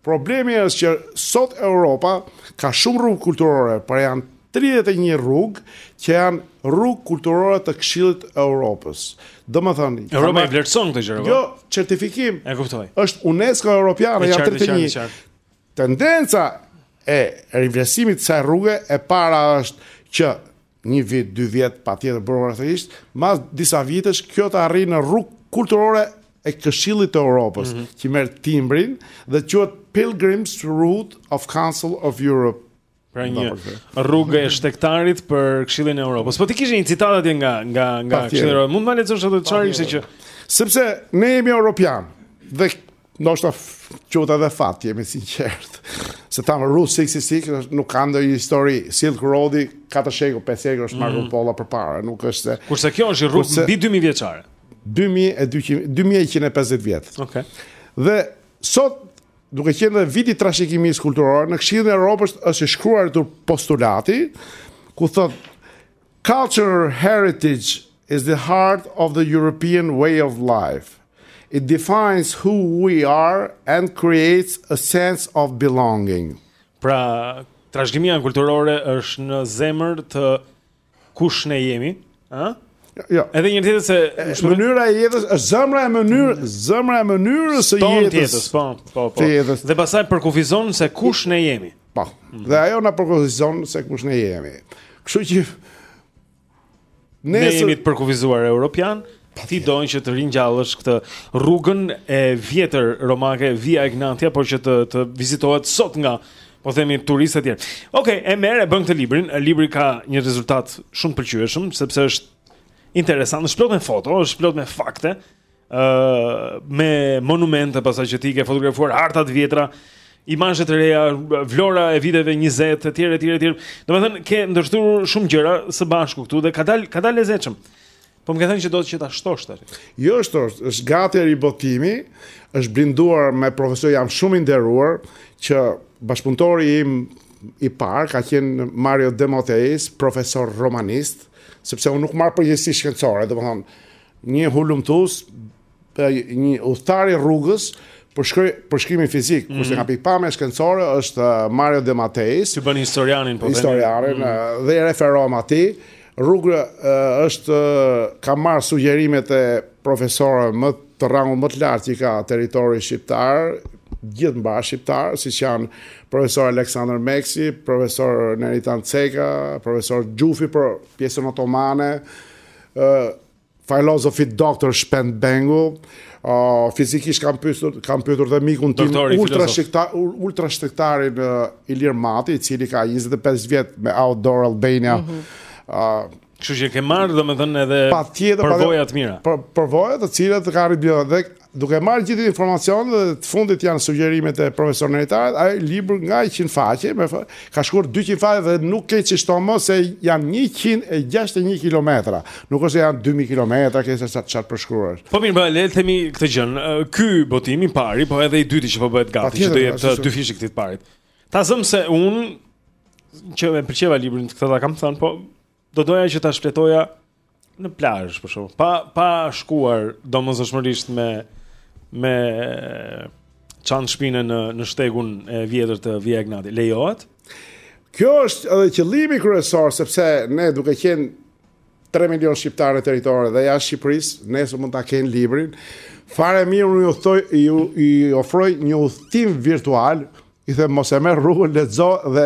Problemi është që sot Europa ka shumë rrugë kulturore, por janë tridhjetë e një rrugë që janë rrugë kulturore të Këshillit të Europës. Domethënë, Europa e vlerëson këtë gjë. Jo, certifikim. E kuptoj. Është UNESCO Europiane, janë tridhjetë e një. Tendenca e rivlerësimit të kësaj rruge e para është që Një vit, dy vjet, patjetër burokratikisht, mbas disa vitesh kjo të arrijë në rrugë kulturore e Këshillit të Europës, mm -hmm. që merr timbrin dhe quhet Pilgrims Route of Council of Europe. Pra një rrugë e shtegtarit për Këshillin e Europës. Po ti kishe një citat atje nga nga nga Këshilli i Europës. Mund të më lexosh atë çfarë ishte që sepse ne jemi europianë dhe Ndoshta qoftë edhe fat, jemi të sinqertë. Se thamë Route 66 nuk ka ndonjë histori Silk Road-i ka 4 shekuj, 5 shekuj është Marko mm. Polo përpara, nuk është se Kurse kjo është rrugë mbi 2000 vjeçare. 2200 2150 vjet. Okej. Okay. Dhe sot duke qenë dhe viti i trashëgimisë kulturore në Këshillin e Evropës është i shkruajtur postulati ku thotë Cultural heritage is the heart of the European way of life. It defines who we are and creates a sense of belonging. Pra, trashëgimia kulturore është në zemër të kush ne jemi, ëh? Jo. Edhe një tjetër se është mënyra e jetës, është zemra e mënyrës, mm. zemra e mënyrës së jetës. Tonë jetës, po, po, po. Dhe pastaj përkufizon se kush ne jemi. Po, dhe ajo na përkufizon se kush ne jemi. Kështu që ne jemi të përkufizuar europian, ti don që të ringjallësh këtë rrugën e vjetër romake Via Egnatia, por që të të vizitohet sot nga po themi turistë etj. Okej, okay, e merr e bën këtë librin. Libri ka një rezultat shumë të pëlqyeshëm sepse është interesant, është plot me foto, është plot me fakte. ë me monumente pastaj që ti ke fotografuar harta të vjetra, imazhe të reja, vlora e viteve 20 etj etj etj. Domethënë ke ndërtuar shumë gjëra së bashku këtu dhe ka dal ka dal lezetshëm. Po më ke thënë që do që ta shtosh tash. Jo shtosh, është gati ribotimi, është blinduar me profesor jam shumë i nderuar që bashkëpunëtori im i parë ka qenë Mario De Matteis, profesor romanist, sepse unë nuk marr përgjegjësi shkencore, domethënë Një hulumtues, një udhëtar i rrugës, për përshkrimin fizik, mm -hmm. kurse nga pikpamja shkencore është uh, Mario De Matteis, që bën historianin po themi historianin mm -hmm. dhe i referohem atij. Rruga uh, është uh, ka marr sugjerimet e profesorëve më të rangut më të lartë që ka territori shqiptar, gjithë mbarëshqiptar, siç janë profesor Aleksandër Meksi, profesor Neritan Ceka, profesor Xhufi për pjesën otomane, Philosophy Doctor Shpend Bengu, uh, fizikisht kam pyetur kam pyetur dhe mikun tim ultra shtegtar ultra shtegtarin uh, Ilir Mati, i cili ka 25 vjet me Outdoor Albania. Mm -hmm. uh, Kështu që ke marrë domethënë edhe përvoja të mira. Për përvoja të cilat ka arritur dhe Duke marrë gjithë këto informacione dhe të fundit janë sugjerimet e profesor Neritanit, ai libër nga 100 faqe, me fë, ka shkuar 200 faqe dhe nuk ke çi shton më se janë 161 kilometra. Nuk është se janë 2000 kilometra, ke se çfarë çfarë përshkruar. Po mirë, pra, le të themi këtë gjë. ë, Ky botimi i parë, po edhe i dyti që po bëhet gati, Patjetër, që do jetë ashtu ë, që- dyfish i këtij të parit. Ta zëm se unë që e pëlqeva librin këtë ta kam thënë, po Do doja që ta shfletoja në plazh për shkak. Pa pa shkuar domosdoshmërisht me me çantë shpine në në shtegun e vjetër të Via Egnatia. Lejohet? Kjo është edhe qëllimi kryesor sepse ne duke qenë 3 milion shqiptarë në territor dhe jashtë Shqipërisë, nëse mund ta kenë librin. Fare mirë unë ju thoj ju i ofroj një udhtim virtual, i them mos e merr rrugën lexo dhe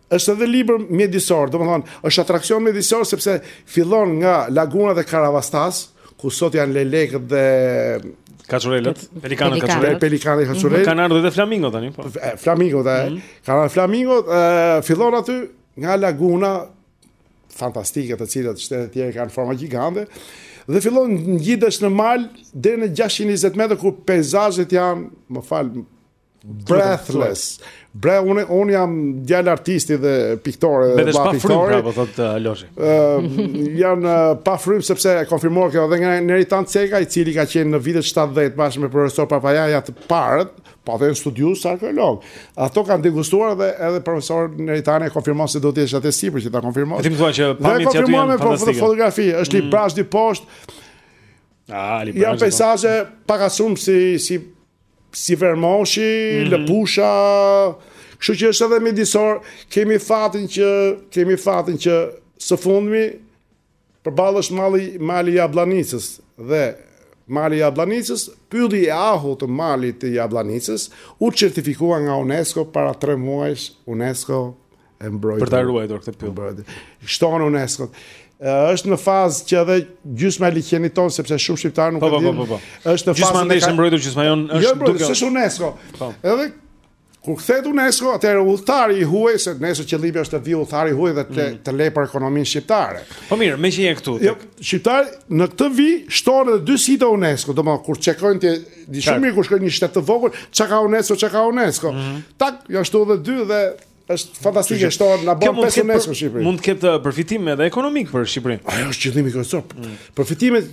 Është edhe libër mjedisor, domethënë, është atraksion mjedisor sepse fillon nga laguna e Karavastasë, ku sot janë lelekët dhe Kaçurelët, pelikanët kaçurelë, pelikanët kaçurelë. Kanë ardhur edhe flamingo tani, po. Flamingo, da. Mm -hmm. Kanë ardhur flamingo, fillon aty nga laguna fantastike të cilat shtetet e tjera kanë forma gjigante dhe fillon ngjitesh në mal deri në 620 metra ku peizazhet janë, më fal, Breathless. Bre, unë un jam djalë artisti dhe piktore dhe vlla piktori. Mbetesh pa frymë, thotë uh, Loshi. Ë, uh, janë uh, pa frymë sepse e konfirmuar kjo edhe nga Neritan Ceka, i cili ka qenë në vitet 70 bashkë me profesor Papajaja të parët, po kanë studiu si arkeologë. Ato kanë degustuar dhe edhe profesor Neritani e konfirmon se duhet të jesh atje sipër që ta konfirmosh. Dhe konfirmon me fotografi, është mm. Librazhdi poshtë, Ah, Ali Janë pejsazhe pak a shumë si, si, si vermoshi, mm -hmm. Lëpusha, kështu që është edhe mjedisor, kemi fatin që, kemi fatin që së fundmi, përballë është mali, mali i Jablanicës dhe mali i Jablanicës, pylli i ahut të malit të Jablanicës, u certifikua nga UNESCO para tre muajsh UNESCO e mbrojtur. Për ta ruajtur këtë pyll. Mbrojtur. Shton UNESCO. Është në fazë që edhe gjysma e liqenit tonë sepse shumë shqiptarë nuk po, e po, dinë. Po, po, po, po. Është në fazë. Gjysma është e... mbrojtur gjysma jonë është jo, duke. Jo, është UNESCO. Po. Edhe kur kthehet UNESCO, atëherë udhëtari i huaj se nesër qëllimi është të vijë udhëtari i huaj dhe të, mm. të lërë për ekonominë shqiptare. Po mirë, meqë je këtu. Jo, Shqipëria në këtë vit shton edhe dy site UNESCO, domethënë kur çekojnë ti di shumë mirë kur shkon një shtet të vogël, çka ka UNESCO, çka ka UNESCO. Mm -hmm. Tak, ja shtohen edhe dy dhe Është fantastike, shtohet na bën pesë më së në Shqipëri. Mund të ketë uh, përfitim edhe ekonomik për Shqipërinë. Ajo është qëllimi kryesor. Mm. Përfitimet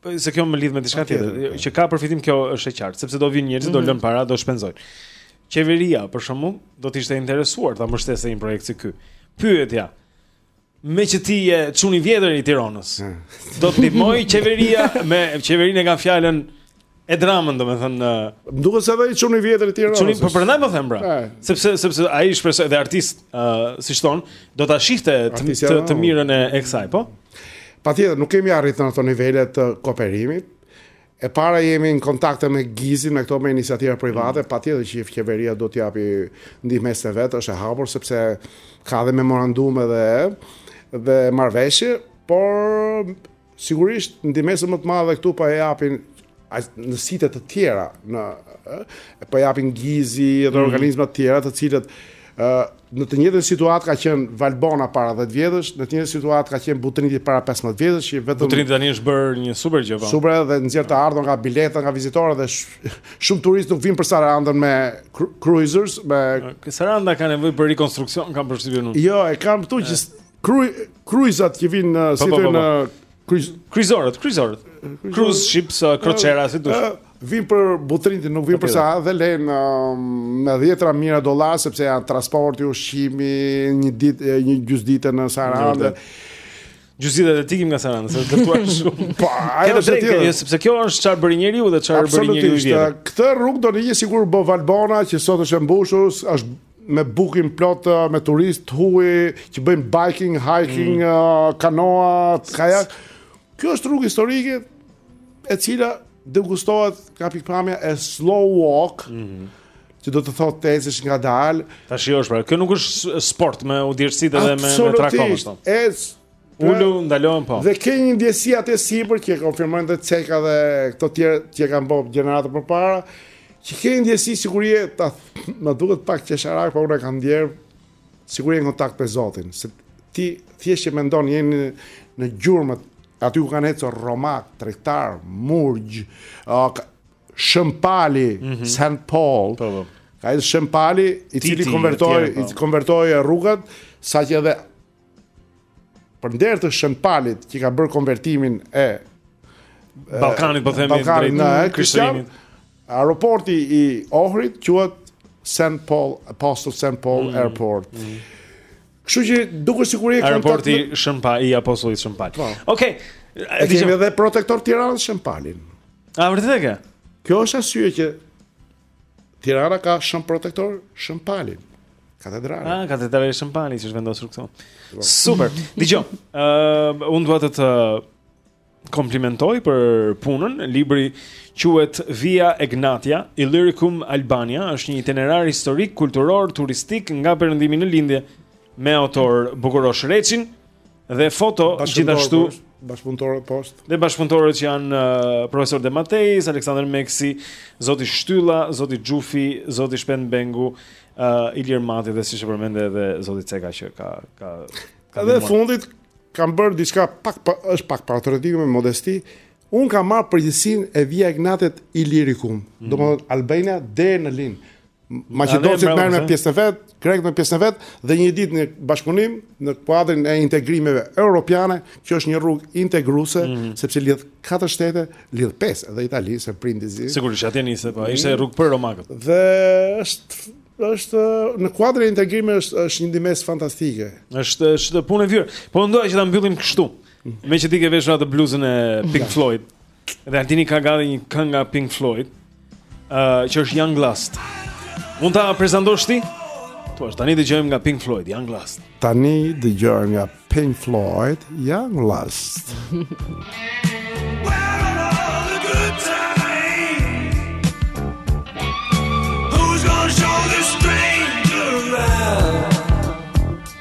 po, se kjo më lidh me diçka tjetër. Po. Që ka përfitim kjo është e qartë, sepse do vinë njerëz, mm -hmm. do mhm. lënë para, do shpenzojnë. Qeveria për shembull do të ishte e interesuar ta mbështesë një projekt si ky. Pyetja, meqë ti je çun i vjetër i Tironës. Do të ndihmojë qeveria me qeverinë e kam fjalën Edi Ramën, domethënë. Më duket se ai çun i vjetër i Tironës. Çuni po prandaj po them pra. Sepse sepse ai është edhe artist, ë, uh, si thonë, do ta shihte të, të, të mirën e, e kësaj, po. Patjetër, nuk kemi arritur në ato nivele të kooperimit. E para jemi në kontakte me GIZ-in, me këto me iniciativa private, mm. patjetër që dhe qeveria duhet të japi ndihmesën e vet, është e hapur sepse ka dhe memorandume dhe dhe marrëveshje, por sigurisht ndihmesën më të madhe këtu po e japin në site të tjera po e japin GIZ-i dhe mm. organizma të tjera të cilat Ë, në të njëjtën situatë ka qenë Valbona para 10 vjetësh, në të njëjtën situatë ka qenë Butrinti para 15 vjetësh, që vetëm Butrinti tani është bërë një super gjë, po. Super dhe nxjerr të ardhur nga bileta nga vizitorët dhe shumë turistë nuk vijnë për Sarandën me cruisers, se Saranda ka nevojë për rikonstruksion, kam përshtypjen unë. Jo, e kam këtu që kruizat që vijnë në po, po, si po, në Kruiz, kruizorët, kruizorët. Cruise ships, uh, kroçera, si dush. Uh, vin për Butrintin, nuk vin për sa dhe lënë um, me dhjetra mijëra dollarë sepse janë transporti, ushqimi, një ditë, një gjysmë dite në Sarandë. Gjysmë dite dhe ikin nga Sarandë, se të tuar shumë. Po, ajo është e tjera. Sepse kjo është çarë bëri njeriu dhe çarë bëri njeriu i vjetër. Këtë rrugë do ndjeki si u bo Valbona, që sot është e mbushur, është me booking plot uh, me turistë të huaj që bëjnë biking, hiking, mm. uh, kanoa, kajak. Kjo është rrugë historike e cila degustohet nga pikëpamja e slow walk. Mm -hmm. Që do të thotë të ecësh ngadalë. Ta shijosh, pra, kjo nuk është sport me u djersit dhe me me trakonë. Absolutisht. Pra, ulu, ndalo po. Dhe ke një ndjesi atje sipër që e konfirmojnë dhe Ceka dhe këta të tjerë që kanë bërë gjeneratën përpara, që ke një ndjesi sigurie tani duket pak qesharake, por unë kam ndjerë siguri në kontakt me Zotin, se ti thjesht e mendon je në në gjurmët aty ku kanë ecur romakë, tregtarë, murgj, uh, Shën Pali, mm -hmm. St. Paul. Po, po. Ai Shën Pali i cili konvertoi, po. i konvertoi rrugët, saqë edhe për nder të Shën Palit që ka bërë konvertimin e Ballkanit po themi Ballkanit në kristian. Aeroporti i Ohrit quhet St Paul Apostle St Paul mm, Airport. Mm. Kështu që duket sikur e kontakt Aeroporti me... Shën Pal i Apostullit Shën Pal. Po. Okej. Okay. E kemi edhe protektor të Tiranës Shën Palin. A vërtet e ke? Kjo është arsye që Tirana ka shën protektor, Shën Palin. Katedrale. Ah, katedralja Shën Pali, që është vendosur këtu. Po. Super. Dëgjo, uh, unë dua të të komplimentoj për punën. Libri quhet Via Egnatia, Illyricum Albania, është një itinerar historik, kulturor, turistik nga perëndimi në lindje me autor Bukurosh Reçin. Dhe foto gjithashtu bashkëpunëtorët poshtë. Dhe bashkëpunëtorët që janë uh, profesor De Matteis, Aleksandër Meksi, zoti Shtylla, zoti Xhufi, zoti Shpend Bengu, uh, Ilir Mati dhe siç e përmendë edhe zoti Ceka që ka ka ka dhe së fundi kam bërë diçka pak pa, është pak patriotike me modesti. Un kam marrë përgjegjësinë e Via Egnatias Ilirikum, mm. domethënë Albania deri në Lin. Maqedonësit merren me pjesën e vet, grekët me pjesën e vet dhe një ditë në bashkëpunim në kuadrin e integrimeve europiane, kjo është një rrugë integruese mm -hmm. sepse lidh katër shtete, lidh pesë edhe Italinë se Brindizi. Sigurisht atje nisi, po ishte rrugë për romakët. Dhe është është në kuadrin e integrimeve është është një ndihmesë fantastike. Është është punë e vjetër. Po doja që ta mbyllim kështu. Mhm. Meqë ti ke veshur atë bluzën e Pink Floyd. Dhe Altini ka gati një këngë nga Pink Floyd, uh, që është Young Lust. Mund ta prezantosh ti? Po, tani dëgjojmë nga Pink Floyd, Young Lust. Tani dëgjojmë nga Pink Floyd, Young Lust.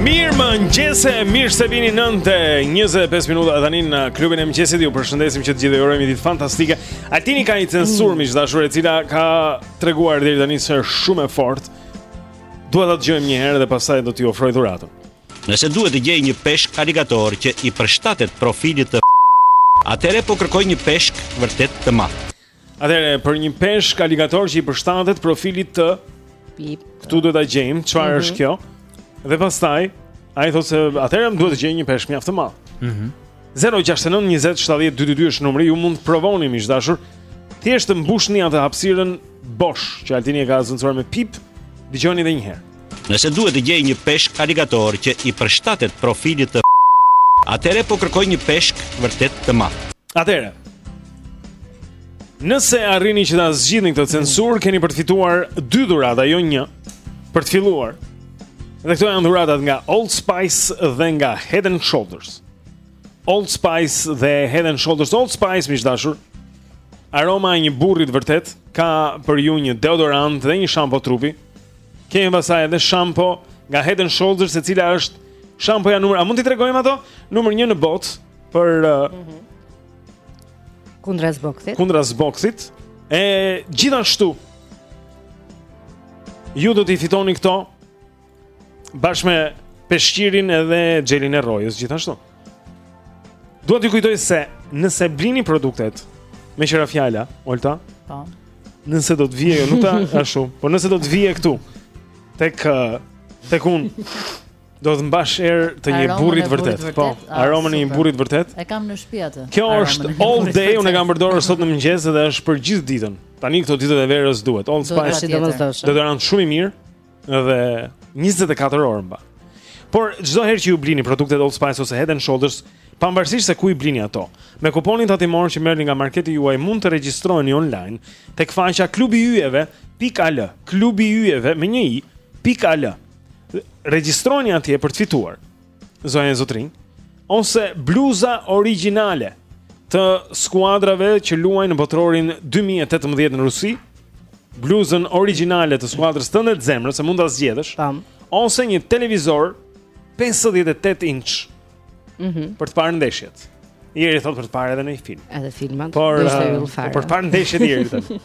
Mirëmëngjes, mirë se vini nëntë e 25 minuta tani në klubin e mëngjesit Ju përshëndesim që të gjithë dhe urojmë një ditë fantastike Altini ka një censurë mm. miq të dashur e cila ka treguar deri tani se është shumë e fortë Dua ta dëgjojmë një herë dhe pastaj do t'ju ofroj dhuratën Nëse duhet të gjej një peshk aligator që i përshtatet profilit të Atëherë po kërkoj një peshk vërtet të madh Atëherë për një peshk aligator që i përshtatet profilit të Pip. Këtu duhet ta gjejmë çfarë mm -hmm. është kjo. Dhe pastaj ai thotë se atëherë më duhet të gjej një peshk mjaft të madh. Mhm. Mm 069 20 70 222 është numri, ju mund të provoni miq të dashur. Thjesht të mbushni atë hapësirën bosh që Altini e ka zëvendësuar me pip, dëgjoni edhe një herë. Nëse duhet të gjej një peshk aligator që i përshtatet profilit të Atëherë po kërkoj një peshk vërtet të madh. Atëherë, Nëse arrini që ta zgjidhni këtë censurë, keni për të fituar dy dhurata, jo një. Për të filluar. Dhe këto janë dhuratat nga Old Spice dhe nga Head and Shoulders. Old Spice dhe Head and Shoulders Old Spice miq të dashur. Aroma e një burri të vërtetë ka për ju një deodorant dhe një shampo trupi. Kemi pastaj edhe shampo nga Head and Shoulders, e cila është shampoja numër, a mund t'i tregojmë ato? Numër 1 në botë për mm -hmm. Kundra zbokthit. Kundra zbokthit. E gjithashtu ju do t'i fitoni këto bashkë me peshqirin edhe xhelin e rrojës gjithashtu. Dua t'ju kujtoj se nëse blini produktet meqë ra fjala, Olta. Po. Nëse do të vije, jo, nuk ta ashtu, por nëse do të vije këtu tek tek unë Do të mbash erë të një burri të vërtetë. Po, ah, aromën e një burri të vërtetë. E kam në shtëpi atë. Kjo është all day, unë e kam përdorur sot në mëngjes dhe është për gjithë ditën. Tani këto ditët e verës duhet. Old Spice do të thosha. Deodorant shumë i mirë dhe 24 orë mban. Por çdo herë që ju blini produktet Old Spice ose Head and Shoulders, pavarësisht se ku i blini ato, me kuponin tatimor që merrni nga marketi juaj mund të regjistroheni online tek faqja klubi i yjeve.al, klubi yjeve me një i,.al. regjistroni atje për të fituar zonja zotërinj ose bluza origjinale të skuadrave që luajnë në botërorin 2018 në Rusi, bluzën origjinale të skuadrës tënde të zemrës, se mund ta zgjedhësh. Tam. Ose një televizor 58 inç Mhm. Mm për të parë ndeshjet. Jeri thotë për të parë edhe ndonjë film. Edhe filmat. Por uh, për të parë ndeshjet Jeri thotë.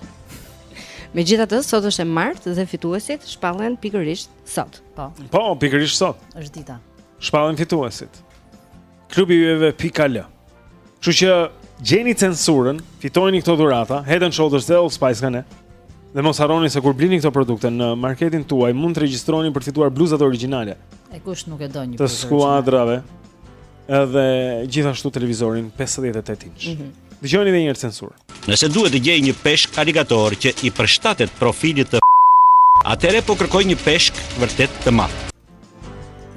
Megjithatë, sot është e martë dhe fituesit shpallen pikërisht sot. Po. Po, pikërisht sot. Është dita. Shpallen fituesit. Klubi i yjeve.al. Kështu që gjeni censurën, fitojini këto dhurata, Head and Shoulders dhe Old Spice kanë. Dhe mos harroni se kur blini këto produkte në marketin tuaj, mund të regjistroheni për të fituar bluzat origjinale. E kush nuk e do një bluzë? Të skuadrave. Edhe gjithashtu televizorin 58 inch. Mm -hmm. Dëgjoni edhe një herë censurën. Nëse duhet të gjej një peshk aligator që i përshtatet profilit atëherë po kërkoj një peshk vërtet të madh.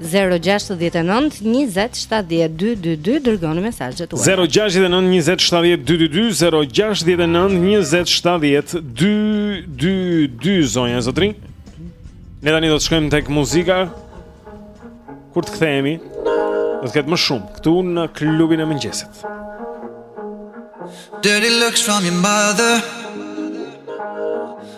0-6-19-27-12-22 Dërgoni mesazhet 0-6-19-27-12-22 0-6-19-27-12-22 Zonja Zotërinj Ne tani do të shkojmë tek muzika Kur të kthehemi Do të ketë më shumë Këtu në klubin e mëngjesit Dirty looks from your mother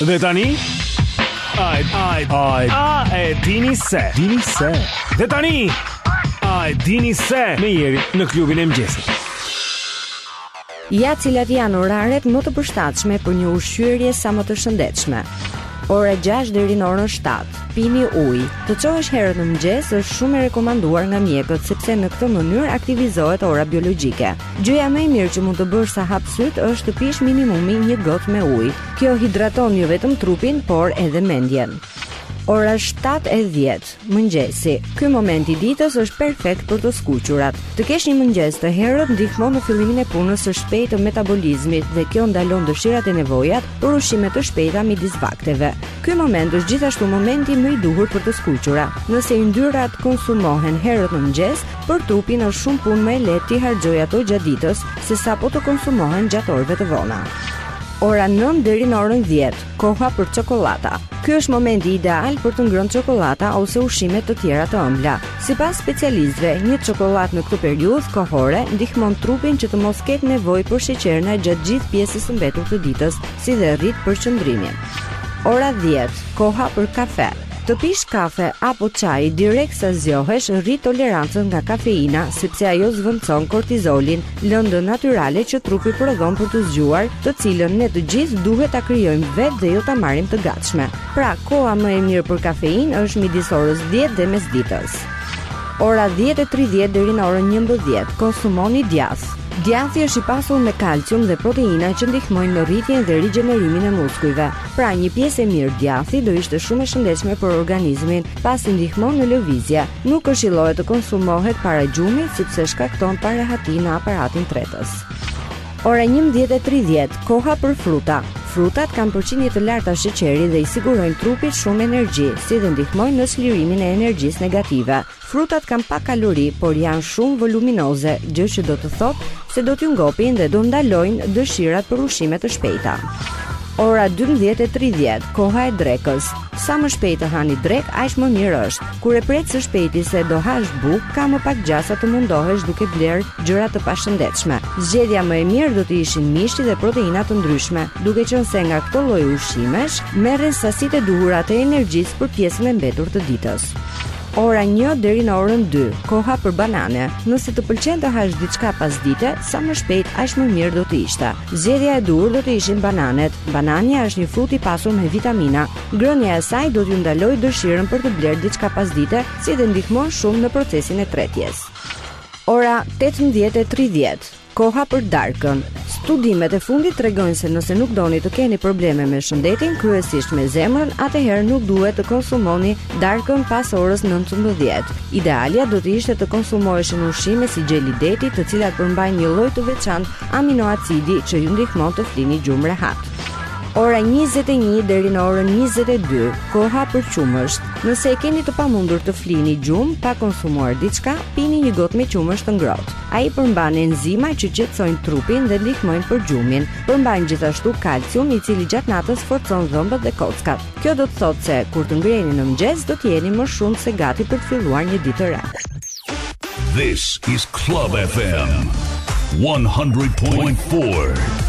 Dhe tani Ai ai ai a e dini se dini se Dhe tani a e dini se me Jerin në klubin e mëngjesit Ja cilat janë oraret më të përshtatshme për një ushqyerje sa më të shëndetshme. Ora 6 deri në orën 7. Pini ujë. Të çohesh herët në mëngjes është shumë e rekomanduar nga mjekët sepse në këtë mënyrë aktivizohet ora biologjike. Gjëja më e mirë që mund të bësh sa hap sytë është të pish minimumi një gotë me ujë. Kjo hidraton jo vetëm trupin, por edhe mendjen. Ora 7 e 10. Mëngjesi. Ky moment i ditës është perfekt për të skuqurat. Të kesh një mëngjes të herët ndihmon në fillimin e punës së shpejtë të metabolizmit dhe kjo ndalon dëshirat e nevojat për ushqime të shpejta midis vakteve. Ky moment është gjithashtu momenti më i duhur për të skuqura. Nëse yndyrat konsumohen herët në mëngjes, për trupin është shumë punë më e lehtë t'i harxhojë ato gjatë ditës, sesa po të konsumohen gjatë orëve të vona. Ora 9 deri në orën 10. Koha për çokollata. Ky është momenti ideal për të ngrënë çokollata ose ushqime të tjera të ëmbla. Sipas specialistëve, një çokollatë në këtë periudhë kohore ndihmon trupin që të mos ketë nevojë për sheqerna gjatë gjithë pjesës së mbetur të ditës, si dhe rrit përqendrimin. Ora 10, koha për kafe. Të pish kafe apo çaj direkt sa zgjohesh rrit tolerancën nga kafeina, sepse ajo zëvendëson kortizolin, lëndën natyrale që trupi prodhon për t'u zgjuar, të cilën ne të gjithë duhet ta krijojmë vetë dhe jo ta marrim të gatshme. Pra, koha më e mirë për kafeinë është midis orës 10 dhe mesditës. Ora 10:30 deri në orën 11:00 konsumoni djathë. Djathi është i pasur me kalcium dhe proteina që ndihmojnë në rritjen dhe rigjenerimin e muskujve. Pra, një pjesë e mirë djathi do ishte shumë e shëndetshme për organizmin, pasi ndihmon në lëvizje. Nuk këshillohet të konsumohet para gjumit sepse shkakton parehati në aparatin tretës. Ora 11:30, koha për fruta. Frutat kanë përqindje të larta sheqeri dhe i sigurojnë trupit shumë energji, si dhe ndihmojnë në çlirimin e energjisë negative. Frutat kanë pak kalori, por janë shumë voluminoze, gjë që do të thotë se do t'ju ngopin dhe do ndalojnë dëshirat për ushqime të shpejta. Ora 12:30, koha e drekës. Sa më shpejt të hani drekë, aq më mirë është. Kur e pret së shpejti se do hash bukë, ka më pak gjasa të mundohesh duke blerë gjëra të pashëndetshme. Zgjedhja më e mirë do të ishin mishi dhe proteina të ndryshme, duke qenë se nga këto lloj ushqimesh merren sasitë e duhura të energjisë për pjesën e mbetur të ditës. Ora një deri në orën dy, koha për banane. Nëse të pëlqen të hash diçka pasdite, sa më shpejt aq më mirë do të ishte. Zgjedhja e duhur do të ishin bananet. Banania është një frut i pasur me vitamina. Ngrënia e saj do t'ju ndalojë dëshirën për të blerë diçka pasdite, si dhe ndihmon shumë në procesin e tretjes. Ora 18:30, Koha për darkën. Studimet e fundit tregojnë se nëse nuk doni të keni probleme me shëndetin, kryesisht me zemrën, atëherë nuk duhet të konsumoni darkën pas orës 19. Idealja do të ishte të konsumoheshin ushqime si gjel deti, të cilat përmbajnë një lloj të veçantë aminoacidi që ju ndihmon të flini gjumë rehat. Ora 21 deri në orën 22, koha për qumësht. Nëse e keni të pamundur të flini gjumë pa konsumuar diçka, pini një gotë me qumësht të ngrohtë. Ai përmban enzima që qetësojnë trupin dhe ndihmojnë për gjumin. Përmban gjithashtu kalcium, i cili gjatë natës forcon dhëmbët dhe kockat. Kjo do të thotë se kur të ngriheni në mëngjes do të jeni më shumë se gati për të filluar një ditë të re. This is Club FM 100.4.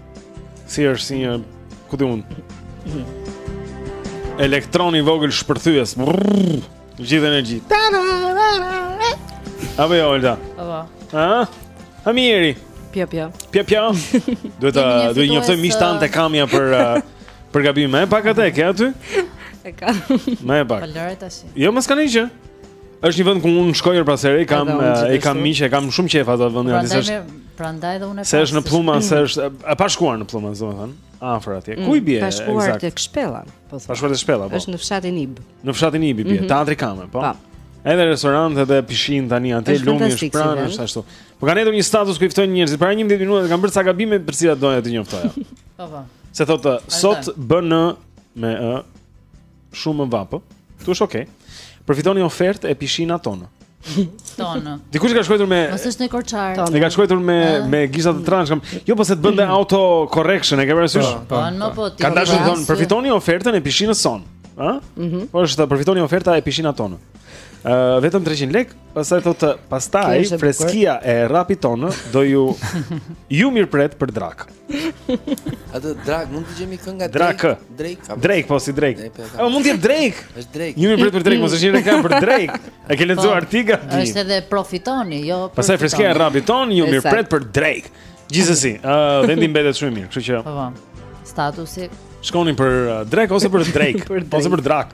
Si është si një, ku di unë, elektron i vogël shpërthyes. Gjithë energji. Apo jo, Olta. Apo. Ha? Ha miri. Pja pja. Pja pja. Duhet të duhet të njoftoj miqtë tanë te Kamja për për gabimin, më e pak atë e ke aty? E kam. Më e pak. Po lëre tash. Jo, mos ka gjë. Është një vend ku unë shkoj herë pas here, kam e kam miq, e kam shumë qejf ato vende, prandaj. Prandaj dhe unë e pashë. Se është në Plluman, se është e pa shkuar në Plluman, domethënë, afër atje. Mm, ku i bie? Pa shkuar tek Shpella, po thonë. Ka shkuar tek Shpella, po. Është në fshatin Ibë. Në fshatin Ibë i bie, mhm. Teatri Kame, po. Po. Edhe restorant edhe pishinë tani aty lumi është pranë është ashtu. Po kanë edhe një status ku i ftojnë njerëzit para 11 minuta kanë bërë ca gabime për të cilat doja të njoftoja. Po po. Se thotë sot bën me ë Shumë vapë. Tu është okay. Përfitoni ofertë e pishina tonë. Tonë. Dikush ka shkruar me Mos është një korçar. E ka shkruar me ah. me gishta të trashë. Jo, po se ta bën auto correction, e ke parasysh? Po, po, po, po. Ka dashur të thotë përfitoni ofertën e pishinës sonë. Ë? Mhm. Po është përfitoni oferta e pishinat tonë. Ë vetëm 300 lek, pastaj thotë pastaj freskia e rrapit tonë do ju ju mirëpresë për drak. Atë drak, mund të jetë kënga Drake. Drake. Drake, po si Drake. Po mund të jetë Drake. Është Drake. Ju mirëpret për Drake, mos është një reklamë për Drake. E ke lexuar po, ti gati. Është edhe përfitoni, jo. Pastaj freskia e rrapit tonë, ju mirëpret për drek. Gjithsesi, ë uh, vendi mbetet shumë i mirë, kështu që. Po. po. Statusi. Shkoni për uh, drekë ose për Drake, ose për drak.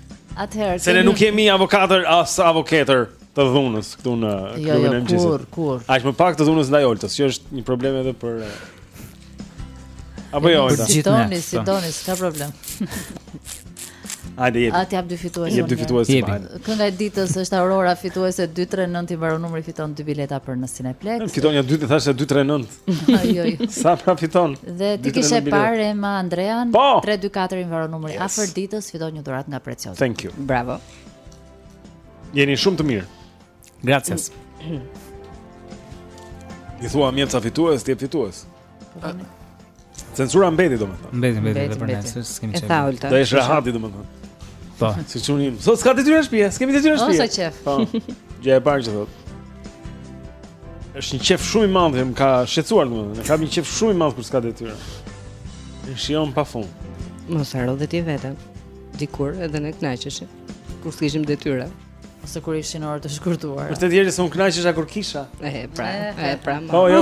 Atëherë, se ne nuk jemi avokatër as avoketër të dhunës këtu në jo, klubin jo, e mëngjesit. Kurrë, kurrë. Aq më pak të dhunës ndaj Oltës, që është një problem edhe për eh, Apo jo, Olta. Si doni, si doni, s'ka problem. Hajde jep. Ta jap dy fitues. Jep dy fitues. Kënga e ditës është Aurora fituese 239 i mbaron numri fiton dy bileta për në Cineplex. Fiton ja dy të thashë 239. S'pra fiton? Dhe ty kishe parë me Andrean 324 i mbaron numri. A e ditës fiton një dhuratë nga Preciosa. Thank you. Bravo. Jeni shumë të mirë. Gracias. I thua mjeca fitues, ti fitues. Po, Censura mbeti domethënë. Mbeti, mbeti, mbeti, mbeti. mbeti. S'kemi çfarë. E tha Olta. Do jesh rehat domethënë. Po. Si çuni. Sot s'ka detyrë në shtëpi, s'kemi detyrë në shtëpi. O sa qef. Po. Gjë e parë që thot. Është një qef shumë i madh, më ka shqetësuar domethënë. Ka një qef shumë i madh kur s'ka detyrë. E shijon pa fund. Mos harro dhe ti veten. Dikur edhe ne kënaqeshim kur s'kishim detyra ose kur ishin orë të shkurtuara. Për të tjerë se un kënaqesha kur kisha. E pra, e pra. Po, jo.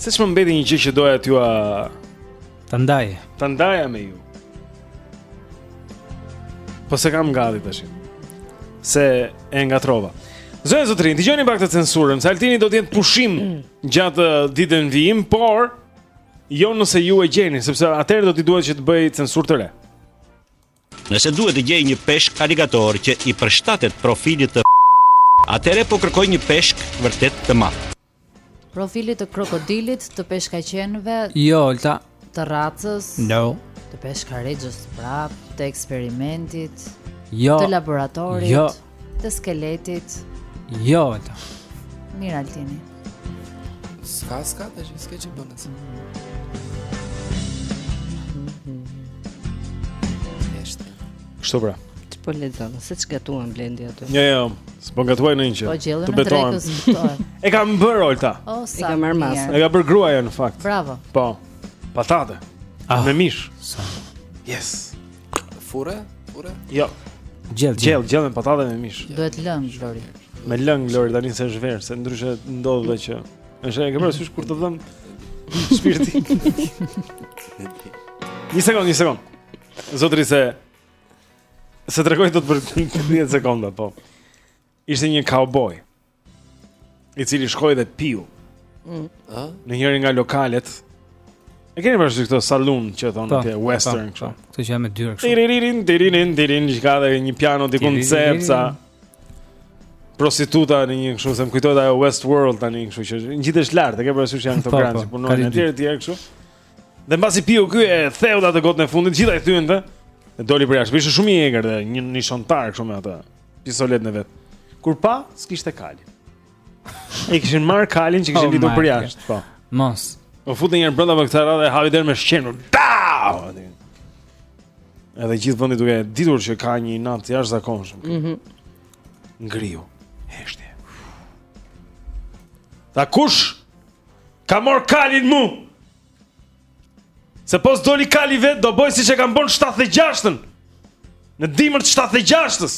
Se ç'më mbeti një gjë që doja t'jua Ta ndaj Ta ndaja me ju Po s'e kam gati të shi Se e ngatërrova Zonja zotërinj, dëgjoni pak te censurën Se Altini do t'jetë pushim gjatë uh, ditën në vijim Por Jo nëse ju e gjeni Sepse atër do t'i duhet që të bëj censurë të re Nëse duhet të gjej një peshk aligator që i përshtatet profilit të Atëhere po kërkoj një peshk vërtet të madh. Profilit të krokodilit, të peshkaqenëve. Jo, Olta. Të racës. No. Të peshkarexhës prap, të eksperimentit. Jo. Të laboratorit. Jo. Të skeletit. Jo, Olta. Mirë Altini. S'ka s'ka të gjithë s'ke ç'i bën atë. Kështu pra. Ç'po lexon? Se ç'gatuan Blendi aty? Jo, jo, s'po gatuaj ndonjë gjë. Po gjellën e drekës. E ke bër Olta. Oh, e kam marr masë. E ka bër gruaja në fakt. Bravo. Po. Patate. Ah. Me mish. Sa. Yes. Furre? Furre? Jo. Gjell, gjell, gjell me patate me mish. Duhet lëng Lori. Me lëng Lori tani se është verë, se ndryshe ndodh dhe që. Është e ke parasysh kur të dhëm shpirtin. Një sekond, një sekond. Zotri se s'e tregoj dot për 10 sekonda, po. Ishte një cowboy i cili shkoi dhe piu. Mm. Në njërin nga lokalet E keni parasysh këto salun që thonë po, atje po, western kështu. Po, këto që janë me dyer kështu. Tiriririn, tiriririn, tiriririn, që ka dhe një piano diku në cep sa. Prostituta në një kështu, se më kujtohet ajo Westworld tani kështu që ngjitesh lart, e ke parasysh që janë këto gra që punojnë e tjerë e tjerë kështu. Dhe mbasi piu ky e theu atë gotën e fundit, gjithaj thyen të. E doli përjashta. Ishte shumë i egër dhe një nishantar kështu me atë pistoletën e vet. Kur pa, s'kishte kali. E kishin marr kalin që kishin oh lidhur përjashta, po. Mos. U fut edhe një herë brenda po këtë radhë e hapi derën me shqelm. Dau! Edhe gjithë vendi duke ditur që ka një inat të jashtëzakonshëm. Mhm. Mm Ngriu. Heshtje. Tha kush Ka marr kalin mu Se pos doli kali vet Do boj siç e kam bon 76-ën Në dimër të 76-ës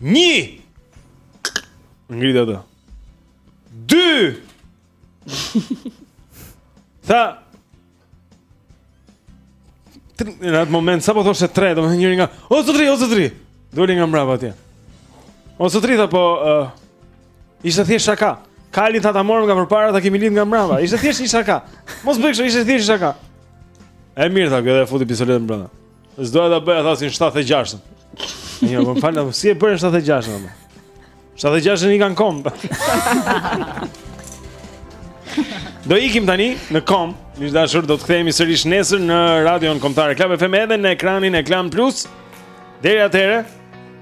Nji Ngrit atë Dy Tha Në atë moment, sa po thoshe tre, domethënë njëri nga O zotri, o zotri Duli nga mbrapa atje O zotri, tha po uh, Ishte thjesht shaka Kalin tha ta morëm nga përpara, ta kemi lidh nga mbrapa Ishte thjesht një shaka Mos bëjkësho, ishte thjesht një shaka E mirë, tha, ky dhe e futi pistoletën brënda S'doja ta bëja tha si n'76-ën. Jo, më fal, po si e bëre n'76-ën apo? N'76-ën ika n'kom. Do ikim tani në kom, miq të dashur, do të kthehemi sërish nesër në Radion Kombëtare Club FM edhe në ekranin e Klan Plus. Deri atëherë,